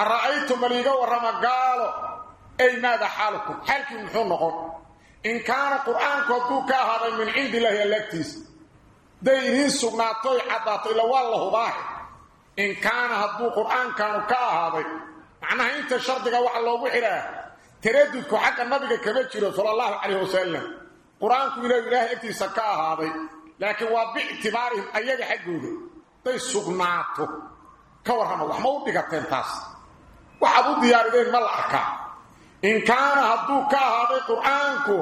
ara'aytum baliiga warrama gaalo? Ay maada xaalukum? Xaalkii muxuu noqon in kaana qur'aanku hadduu ka ahaaday min cindi illaahi allaagtiisa day idiin sugnaatoy caddaato ila waa la hubaahe in kaana hadduu qur'aankaanu ka ahaaday macnaha inta shardiga waxa loogu xidhaa taradudku xagga nabiga kama jiro sala allahu calayh wasalam qur'aanku inuu ilaahay agtiisa ka ahaaday laakiin waa biictibaarihim ayaga xaggooda. Day sugnaato. Ka warrama wax ma u dhigateen taas. Waxaad u diyaarideen ma la in kaana hadduu ka ahaaday qur'aanku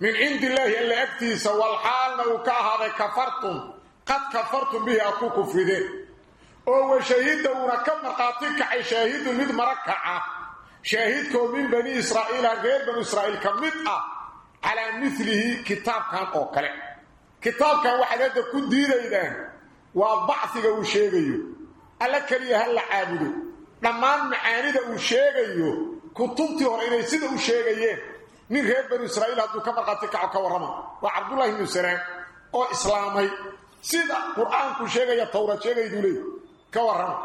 min cindi illaahi alla agtiisa walxaalna uu ka ahaaday kafartum qad kafartum bihi aad ku oo wa shaahidda uuna ka markhaati kacay shaahidun mid mara kaca. Shaahidkoo min bani israa'iila reer banu israa'iil ka mid ah calaa milihi kitaabkan oo kale kitaabkan waxaad hadda ku diidaydaan waa bacfiga uu sheegayo. Alla keliya ha la caabudo. Dhammaan macaanida uu sheegayo kutubtii hore inay sida u sheegayeen. Nin reer banu israa'iil hadduu ka markhaati kaco ka warrama. Waa cabdullaahi ibnu salaam oo islaamay. Sida qur'aanku sheegaya towrad sheegayduu leey ka warrama.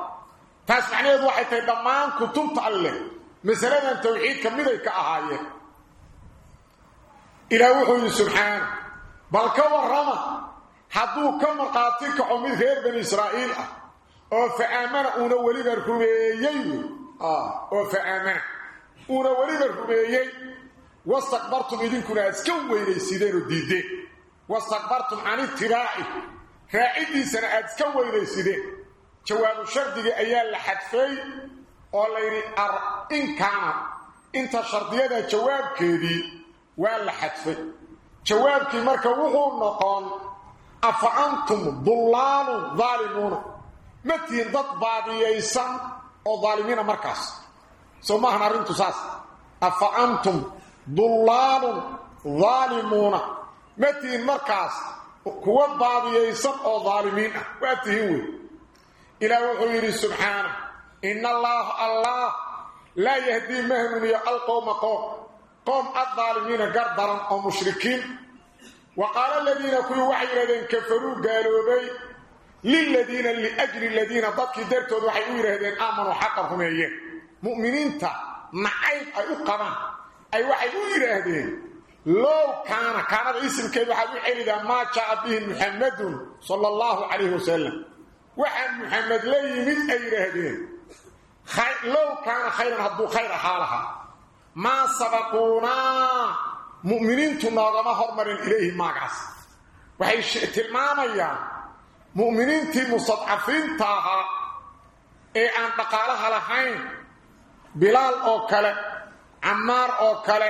Taas macnaheedu waxay tahay dhammaan kutubta alleh masaladan tawxiidka miday ka ahaayeen. Ilaah wuxuu yidhi subxaana bal ka warrama hadduu ka markhaati kaco mid reer bani israa'iil ah oo fa aamana uuna weliba rumeeyey oo fa aamana uuna weliba rumeeyey wastakbartum idinkuna iska weynaysideen oo diiddeen wastakbartum can itibaaci raaciddiisana aad iska weynaysideen jawaabu shardigii ayaa la xadfay oo layidhi in kaana inta shardiyada jawaabkeedii waa la xadfay jawaabkii marka wuxuu noqon afa antum dullaalun daalimuuna ma dad baadiyaysan oo daalimiina markaas. Soo maahan arrintu saas. Afa antum dullaalun daalimuuna ma markaas kuwa baadiyaysan oo daalimiin ah. Waa tihiin wey ilaah wuxuu yidhi subxaana in allaha allah laa yahdii ma hanuuniyo alqowma qoom qoom addaalimiina gar daran oo mushrikiin. Wa qaala aladiina kuwii waxay yidhahdeen kafaruu gaaloobay liladiina liajli aladiina dadkii dartood waxay u yidhaahdeen aamanuu xaqa rumeeyeen. Mu'miniinta nacayb ay u qabaan. Ay waxay u yiraahdeen low kaana kaanada ismkeedu waxaad u celidaa maa jaa bihi muxamadun sala allahu calayhi wasalam waxaa muxamed la yimid ay yidhaahdeen low kaana khayran maa sabaquunaa mu'miniintu noogama hormarin ilayhi maagaas. Waxay tilmaamayaan mu'miniintii mustadcafiinta ahaa ee aan dhaqaalaha lahayn bilaal oo kale camaar oo kale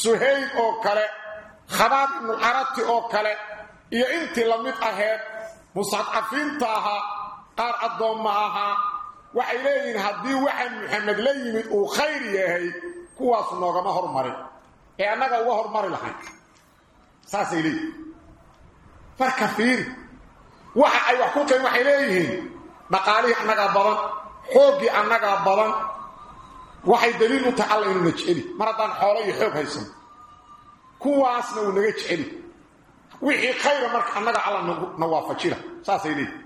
suhayb oo kale khabaab ibnularati oo kale iyo intii la mid aheed mustadcafiinta ahaa qaar addoomma ahaa. Waxay leeyihiin haddii waxaan maxamed la yimid uu khayr yahay kuwaasu noogama hormarin ee annaga uga hormari lahayn saasay leeyihiin marka fiiri waxa ay wax ku qayn waxay leeyihiin. Dhaqaalihii annagaa badan xooggii annagaa badan waxay daliil u tahay alla inuuna jeceli. Mar haddaan xoolo iyo xoog haysano kuwaasna uu naga jeceli. Wixii khayra marka annaga alla na waafajina saasay leeyihiin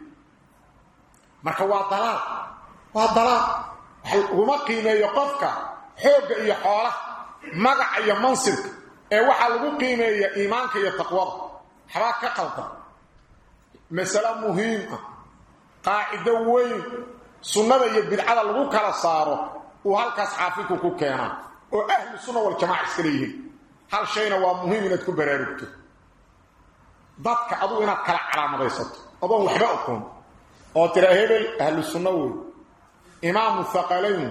marka waa dalaal waa dalaal. Waxay uguma qiimeeyo qofka xoogga iyo xoolaha magaca iyo mansibka ee waxaa lagu qiimeeya iimaanka iyo taqwada. Waxbaa ka qaldan. Masale muhiim ah. Qaacido weyn. Sunnada iyo bidcada lagu kala saaro uu halkaas xaafidku ku keenaa oo ahlu sunna waljamaca iska leeyihiin. Hal shayna waa muhiim inaad ku baraarugto. Dadka adugu inaad kala calaamadaysato adoon waxba oqoon oo tiraa hebel ahlu sunna wey imaamu thaqalayn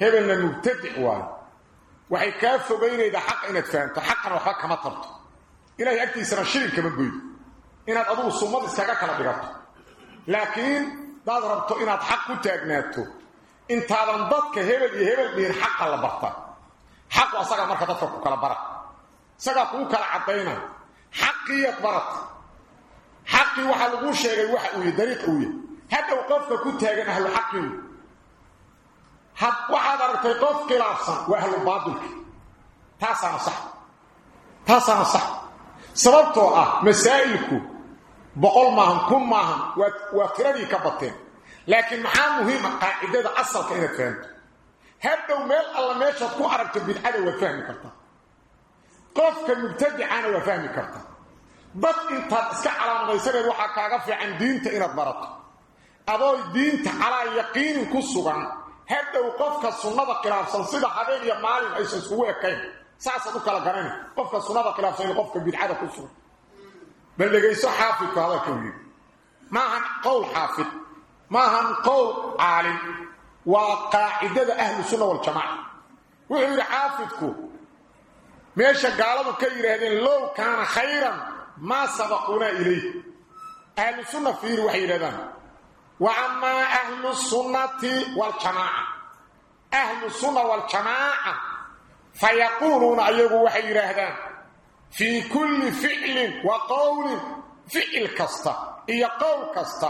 hebelna mubtadic waayo. Waxay kaa fogaynaydaa xaqa inaad fahamto xaqana waxba kama tarto ilahay agtiisana shilin kama goydo. Inaad adugu summad iskaga kala dhigato. Laakiin daad rabto inaad xaq ku taagnaato intaadan dadka hebel iyo hebel dhihin xaqa la barta. Xaqu asagaa marka dadka ku kala bara. Isagaa kuu kala caddaynaya xaqiiyaad barata xaqii waxaa laguu sheegay waxa uu yahy dariiqa uu yahy hadhow qofka ku taagan ahlu had waxaad aragtay qof khilaafsan waa ahlu baadilka taasaana sax. Taasaana sax. Sababtoo ah masaa'ilku boqol maahan kun maahan waa waa tiradii ka bateen. Laakiin maxaa muhiima qaacidada asalka inaad fahamto? Hadhow meel alla meeshaad ku aragto bidcada waad fahmi kartaa. Qofka mubtadicana waa fahmi kartaa. Dad intaad iska calaamadaysaneed waxaa kaaga fiican diinta inaad barato. Adoo diinta calaa yaqiinin ku sugan hadhow qofka sunnada khilaafsan sida habeen iyo maalin aysan iskugu ekayn saasaad u kala garana qofka sunnada khilaafsan iyo qofka bidcada ku sugan bal dhegayso xaafidku hadalka u yidhi? Maahan qowl xaafid maahan qowl caalim. Waa qaacidada ahlu sunna waljamaca wuxuu yidhi xaafidku meesha gaaladu ka yidhaahdeen low kaana khayran maa sabaquunaa ilayh ahlu sunna fiiri waxay yidhahdaan wa amaa ahlu sunnati waljamaaca ahlu sunna waljamaaca fayaquuluuna ayagu waxay yidhaahdaan fii kulli ficlin wa qowlin ficil kasta iyo qowl kasta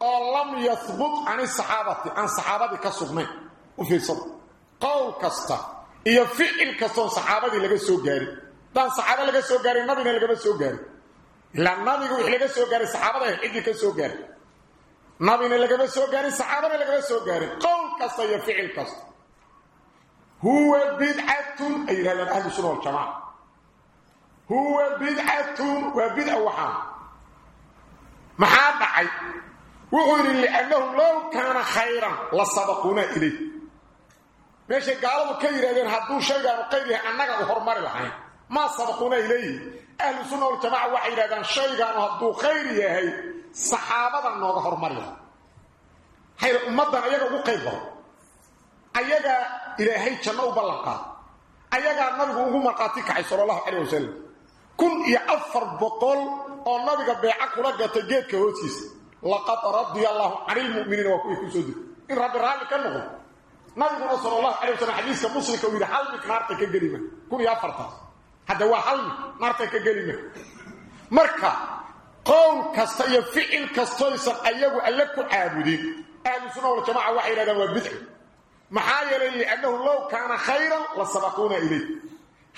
oo lam yahbut can saxaabati aan saxaabadii ka sugnayn u fiirsada qowl kasta iyo ficil kastoon saxaabadii laga soo gaarin. Haddaan saxaaba laga soo gaarin nabina lagama soo gaarin. Ilaa nabiga wixii laga soo gaaray nabina lagama soo gaarin saxaabana lagama soo gaarin. Qowl kasta iyo ficil kasta. Huwa bidcatun ay yidhahdaan ahlu sunna waljamaca huwa bidcatun waa bidca waxaan. Maxaa dhacay? Wuxuu yidhi liannahu low kaana khayran la sabaquuna ilayh. Meeshay gaaladu ka yidhahdeen hadduu shaygaanu qayr yahay annaga u hormari lahayn. Maa sabaquuna ilayhi ahlu sunna waljamaca waxay yidhahdaan shaygaanu hadduu khayr yahay saxaabadan nooga hormari lahay hayr ummaddan ayaga ugu qayb badan. Ayagaa ilaahay janno u ballanqaada ayagaa nabigu ugu markhaati kacay sala allahu calayh wasalam kun iyo afar boqol oo nabiga beeca kula gatay geedka hoostiisa. Laqad radia allahu cani lmu'miniina waa kuwii ku soo in rabbi raalli ka noqdo. Nabiguna sala allahu calay wasalam xadiiska muslimka uu yidhi hal mid ka gelima kun iyo afartaas. Hadda waa hal mid ka gelima marka qowl kasta iyo ficil kastoysan ayagu alle ku caabudin ahlu sunna waljamaca waxay yidhahdaan waa bidci. Maxaa yeelay liannahu low kaana khayran la sabaquuna ilayh.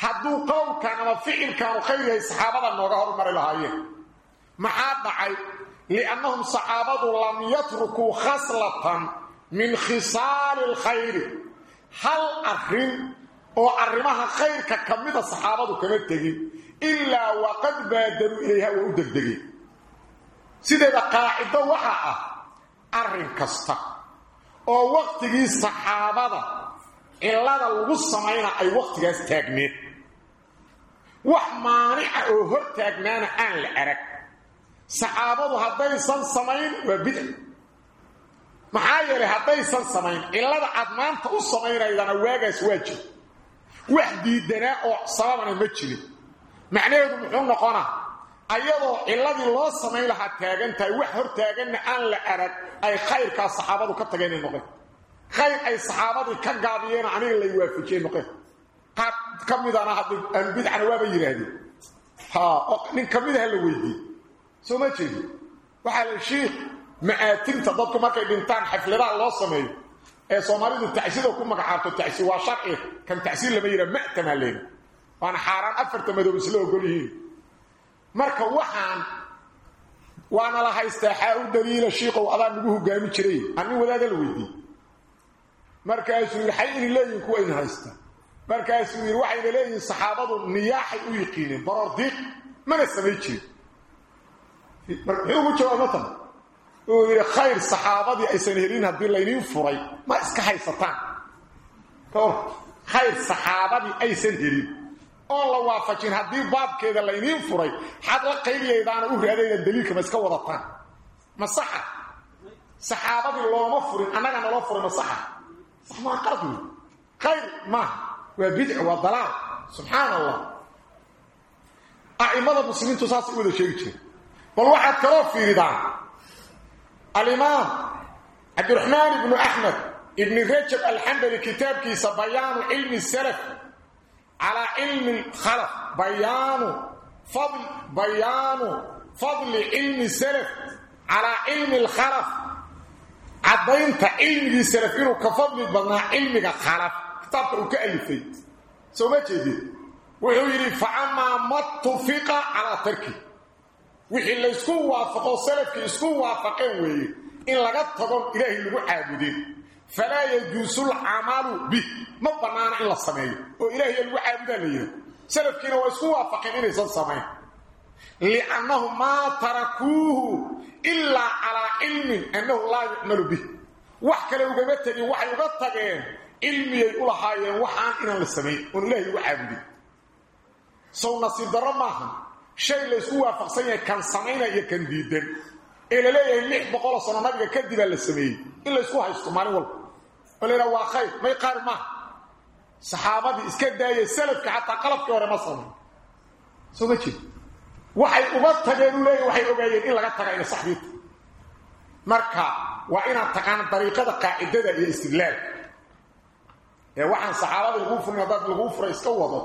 Hadduu qowlkan ama ficilkaanu khayr yahay saxaabada nooga hormari lahaayeen. Maxaa dhacay? Liannahum saxaabadu lam yatrukuu khaslatan min khisaali alkhayri hal arrin oo arrimaha khayrka ka mida saxaabadu kama tegin ilaa waqad baadaru ilayha wa u degdegeen sideeda qaacido waxa ah arrin kasta oo waqtigii saxaabada cilada lagu samayna ay waqtigaas taagneed. Wax maanica oo hor taagnaana aan la arag. Saxaabadu haddaysan samayn waa bidc. Maxaa yeelay haddaysan samayn cilada aad maanta u samaynaydana waagaas waa jir. Wax diidanaa oo sababana ma jirin. Macnaheedu muxuu noqonaa ayadoo ciladii loo samayn lahaa taagan tahay wax hor taaganna aan la arag ay khayrkaa saxaabadu ka tageenay noqeen. Khayr ay saxaabadii ka gaabiyeen aniga lay waafajiyeen noqeen. Qaar ka midana haddii ahlubidcana waaba yidhaahdeen. Ha nin ka mid aha la weydiiyey. Soo ma jeedi. Waxaa la shiikh macaatinta dadku markay dhintaan xafladaha loo sameeyo ee soomaalidu tacsida ku magacaabto tacsi waa sharci. Kan tacsiir lama yidhaha ma'tamaa leena waana xaaraan afarta madow isla ogol yihiin marka waxaan waana la haystaa xaa u daliila shiikow adaa nagu hogaami jiray. Anin wadaada la weydiiyey. Markaasuu yidhi xay ina leeyihiin kuwa ina haystaa markaasuu yidhi waxayna leeyihiin saxaabadu niyaaxay u yiqiineen baroor diiq mana samay jirin. Muxuu jawaab matan uu yidhi khayr saxaabadii aysan helin haddii layniin furay ma iska haysataan. Khayr saxaabadii aysan helin oo la waafajin. Haddii baabkeeda layniin furay xaad la qayliyaydaana u raadayda daliilka ma iska wadataan. Ma saxa? Saxaabadii looma furin annaga naloo furay ma saxa? Sax maa qalad wey khayr maaha waa bidc waa dalaal. Subxaan allah a'immada muslimiintu u wada sheegi jireen. Bal waxaad kaloo fiiridaan. Alimaam cabdiraxmaan ibnu axmed ibni rajab alxambali kitaabkiisa bayaanu cilmi salaf على علم الخلف بيان فضل بيان فضل علم السلف على علم الخلف عضينت علم السلف إنه كفضل بنا علم الخلف كتابته كألفي سو ما تجدي ويقول فعما ما اتفق على تركه وحي اللي يسكو وافقوا سلف يسكو وافقين وي إن لقد تقوم إلهي اللي عابدين falaa yajuusulcamalu bih ma bannaana in la sameeyo oo ilaahay lagu caabudaa la yidhaha salafkiina waa isku waafaqeen inaysan samayn liannahu maa tarakuuhu ilaa calaa cilmin annahu laa yucmalu bih wax kale ugama tegin waxay uga tageen cilmiyay u lahaayeen waxaan inaan la samayn oon ilaahay lagu caabudin sow nasiib darro maaha shay la isku waafaqsan yahay kan samayna iyo kan diidan ee la leeyahay lix boqoloo sano nabiga kadibaa la sameeyey in la haysto maalin walba oo leena waa khayr may qaar maaha saxaabadii iska daayay salafka xataa qalabkii hore ma samay soo ma jeed waxay uga tageen u leeyahy waxay ogaayeen in laga taga ina saxbiita marka waa inaad taqaana dariiqada qaacidada iyo istidlaalka ee waxaan saxaabada laguu furin haddaad laguu fura iska wado.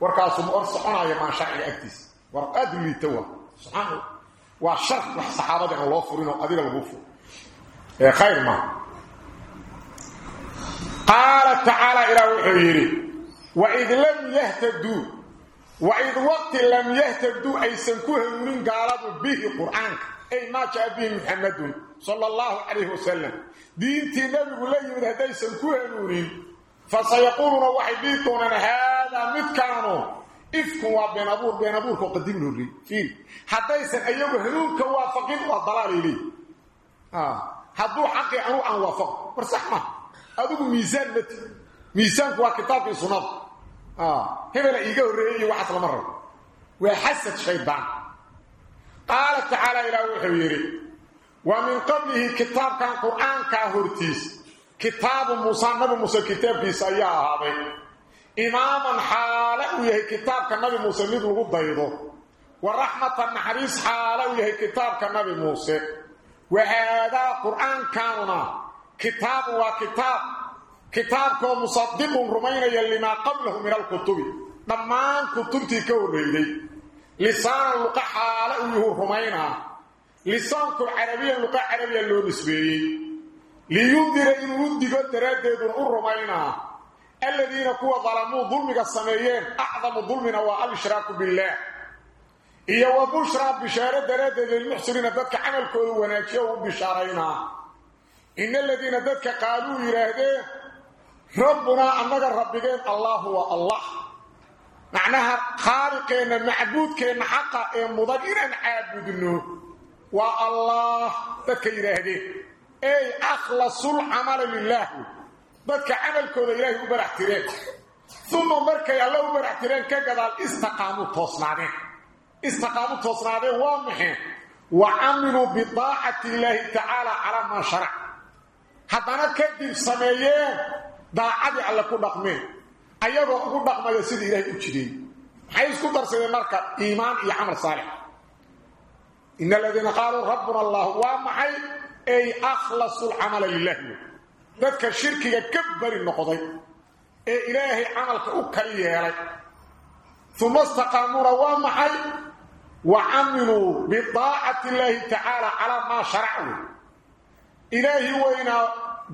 Warkaasu ma or soconaayo maa sharciga agtiisa. War aad liita waa waa shar wax saxaabada aan loo furinoo adiga laguu furo. Ee khayr qaala tacaala ilaah wuxuu yidhi waid lam yahtaduu waid waqti lam yahtaduu aysan ku hanuunin gaaladu bihi qur'aanka ay maa jaa bihi muxamadun sala allahu calayhi wasalam diintii nabigu la yimid haddaysan ku hanuunin fasayaquuluuna waxay dhihi doonaan haadaa midkaanu ifkun waa been abuur been abuurkao qadiim lori iil haddaysan iyagu hanuunka waafaqin waa dalaalay ah, leey hadduu xaqii anuu aan waafaqo war sax adigu miisaan mati miisaanku waa kitaabkii sunnada hebela iiga horreeyey iyo waxaas lama rabo. Waa xasad shaydaan. Qaala tacaala ilaah wuxuu yidhi wa min qablihi kitaabkan qur'aankaa hortiis kitaabu muusa nabi muuse kitaabkiisa ayaa ahaaday imaaman xaale uu yahay kitaabka nabi muuse mid lagu daydo. Wa raxmatan naxariis xaale uu yahay kitaabka nabi muuse. Wa haadaa qur'aankaanuna kitaab waa kitaab. Kitaabkoo musadiqun rumaynaya limaa qablahu min alkutubi. Dhammaan kutubtii ka horreyday lisaanan luqa xaale uu yuhu rumaynaa. Lisaanku carabiyan luqa carabiya loo nisbeeyey. Liyundira inuu digo daraaddeeduna u rumaynaa. Aladiina kuwa dalamuu dulmiga sameeyeen acdamu dulmina waa al-ishraaku billaah iyo wa bushraa bishaaro daraaddeed lilmuxsiniina dadka camalkooda wanaajiya uu bishaaraynaa ina aladiina dadka qaaluu yidhaahdeen rabbunaa annaga rabbigeen allaahu waa allah macnaha khaaliqeenna macbuudkeenna xaqa ee mudan inaan caabudno waa allah dadka yidhaahdeen ey akhlasulcamala lilaah dadka camalkooda ilaahay u barax tireen uma markay alla u barax tireen ka gadaal istaqaamu toosnaadeen istaqaamu toosnaadeen waa maxeen wa camiluu bidaacati illaahi tacaala calaa maa haddana kadib sameeyeen daacadii alle ku dhaqmeen ayagoo ugu dhaqmaya sida ilaahay u jideeyey maxay isku darsadeen marka iimaan iyo camal saalix. In aladiina qaaluu rabbuna allah waa maxay? Ay akhlasu lcamala lilahi dadka shirkiga ka bari noqday ee ilaahay camalka u kali yeelay. Uma istaqaamuuna waa maxay? Wa camiluu bidaacati illaahi tacaala calaa maa ilaahi weynaa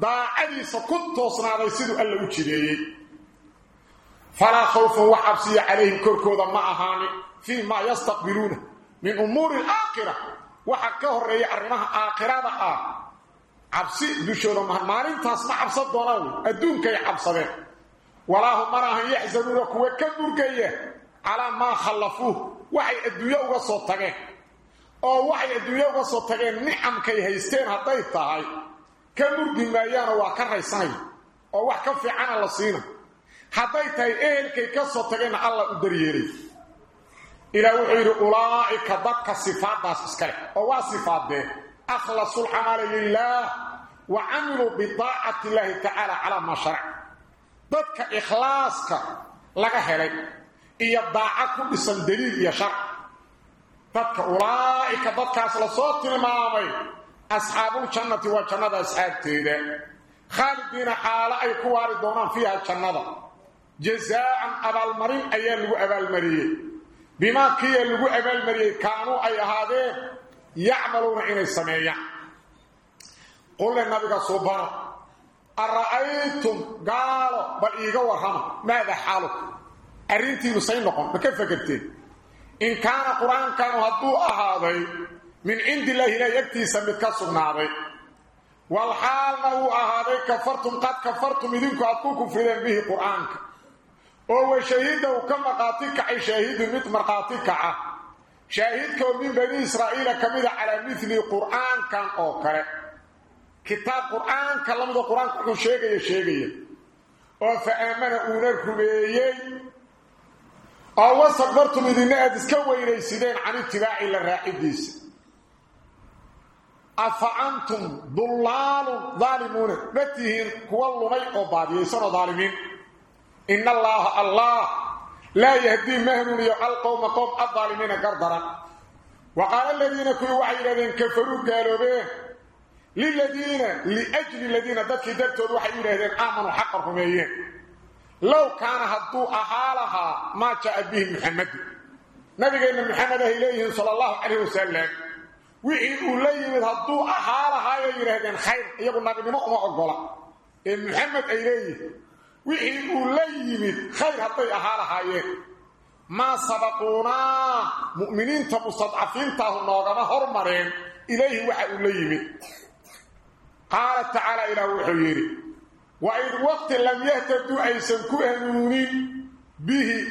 daacadiisa ku toosnaaday siduu alla u jideeyey. Falaa khawfun wax cabsiya calayhim korkooda ma ahaanin fii maa yastaqbiluuna. Min umuuri alaakhira waxa ka horreeya arrimaha aakhirada ah. Cabsi dushooda mahan maalintaas ma cabsan doonaan wey. Adduunkay cabsadeen. Walaahum mana ahan yaxsanuuna kuwa ka burgaya. Calaa maa khallafuuh. Waxay adduunyo uga soo tageen oo waxay adduunya uga soo tageen nicamkay haysteen hadday tahay. Ka murgi maayaana waa ka raysanaya oo wax ka fiicana la siina. Hadday tahay ehelkay ka soo tageenna alla u daryeelay. Ilaah wuxuu yidhi ulaa'ika dadka sifaaddaas iskale oo waa sifaadee akhlasu lcamala lilaah wa camiluu bidaacati illaahi tacaala calaa maa sharac. Dadka ikhlaaska laga helay iyo daaca ku dhisan daliil iyo sharc dadka ulaa'ika dadkaas la soo tilmaamay asxaabuljannati waa jannada asxaabteeda. Khaalidiina xaalo ay ku waari doonaan fiiha jannada. Jazaa'an abaalmarin ayaa lagu abaalmariyey. Bimaa kiya lagu abaalmariyey kaanuu ay ahaadeen yacmaluuna inay sameeyaan. Qulle nabiga subana ara'aytum gaalo bal iiga warrama maada xaaluku arrintiinu say noqon ma ka fakerteen in kaana qur'aankanu hadduu ahaaday min cindilaahi ilaah agtiisa mid ka sugnaaday. Wal xaalna wuu ahaaday kafartum qad kafartum idinku aad ku kufrideen bihi qur'aanka. Oo wa shahiida u ka markhaati kacay shaahidun mid markhaati kaca. Shaahidkoo min bani israa'iila ka mida calaa midli qur'aankan oo kale. Kitaab qur'aanka lamida qur'aanka wuxuu sheegaya sheegaya. Oo fa aamana uuna rumeeyey oo wastakbartum idinna aada iska weynaysideen can itibaaci la raacidiisa. Afa antum dullaalun daalimuuna ma tihiin kuwa lumay oo baadiyaysanoo daalimiin in allaha allah laa yahdii ma hanuuniyo alqowma qowm addaalimiina gardara wa qaala aladiina kuwii waxay yidhahdeen kafaruu gaaloobeen. Liladiina liajli ladiina dadkii dartood waxay u yidhahdeen aamanuu xaqa rumeeyeen low kaana hadduu ahaa lahaa maa jaa bihi muxamadu nabigeenna maxamed ahay leeyihiin sala allahu calayh wasalam wixii uu la yimid hadduu ahaa lahaayay yidhaahdeen khayr iyagu nabinimo uma ogola ee maxamed ay leeyihiin wixii uu la yimid khayr hadday ahaa lahaayeen. Maa sabaquunaa mu'miniinta mustadcafiintaahu noogama hormareen ilayhi waxa uu la yimid. Qaala tacaala ilaah wuxuu yidhi وإذ وقت لم يهتدوا أيسن كهنونين به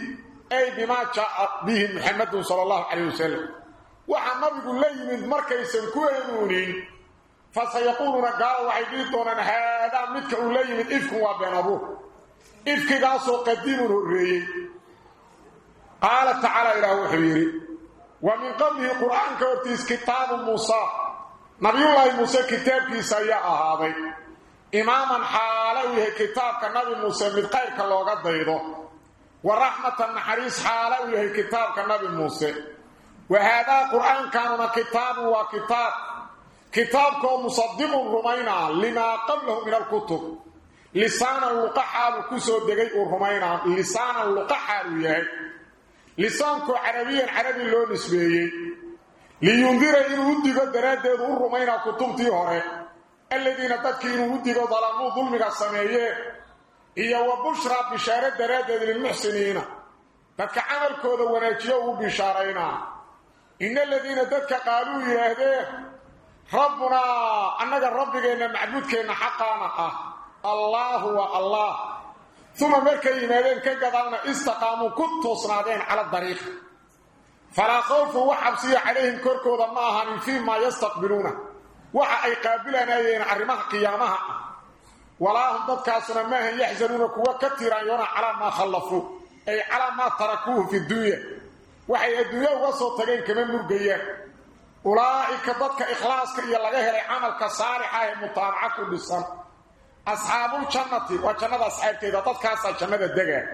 أي بما جاء به محمد صلى الله عليه وسلم وحمد يقول لي من مركيسن كهنونين فسيقولون قالوا وحيدون هذا متك أولي من إفك وبين أبوه إفك قاسوا قديمه الرئي قال تعالى إلى وحيري ومن قبله قرآن كورتيس كتاب موسى نبي الله موسى كتاب imaaman xaala uu yahay kitaabka nabi muuse mid qayrka looga daydo wa raxmatan naxariis xaala uu yahay kitaabka nabi muuse. Wa haadaa qur'aankanuna kitaabun waa kitaab. Kitaabkoo musadiqun rumaynaa limaa qablahu min alkutub. Lisaanan luqa xaaluu ku soo degay uu rumaynaa lisaanan luqa xaaluu yahay. Lisaankoo carabiyan carabi loo nisbeeyey. Liyundira inuu u digo daraaddeedu u rumaynaa kutubtii hore aladiina dadkii inuu u digo dalamuu dulmiga sameeyee iyo wa bushraa bishaare daraaddeed lilmuxsiniina dadka camalkooda wanaajiyo ugu bishaaraynaa ina aladiina dadka qaaluu yidhaahdeen rabbunaa annaga rabbigeenna macbuudkeenna xaqaana ah. Allaahu wa allah uma markay yimaadeen ka gadaalna istaqaamuu ku toosnaadeen cala dariiq. Falaa khawfun wax cabsiyo calayhim korkooda ma ahanin fii yastaqbiluuna waxa ay qaabilanaayeen arrimaha qiyaamaha. Ah walaahum dadkaasna maahan yaxzanuuna kuwa ka tiraan tiiraanyoona calaa maa khallafuu ay calaa maa tarakuhu fi dunya. Waxay adduunya uga soo tageen kama murgayaan. Ulaa'ika dadka ikhlaaska iyo laga helay camalka saalixa ee mutaabaca ku dhisan. Asxaabuljannati waa jannada asxaabteeda dadkaasaa jannada degaa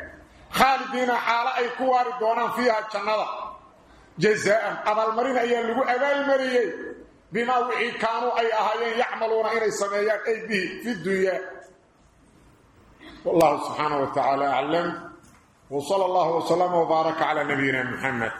khaalidiina xaalo ay ku waari doonaan fiiha jannada. Jazaa'an abaalmarin ayaa lagu abaalmariyey bimaa wixii kaanuu ay ahaayeen yacmaluuna inay sameeyaan ay bihi fi dunyaa wallahu subxaana wa tacaala aclam wsala allahu wslama wbaaraka calaa nabiyina muxamed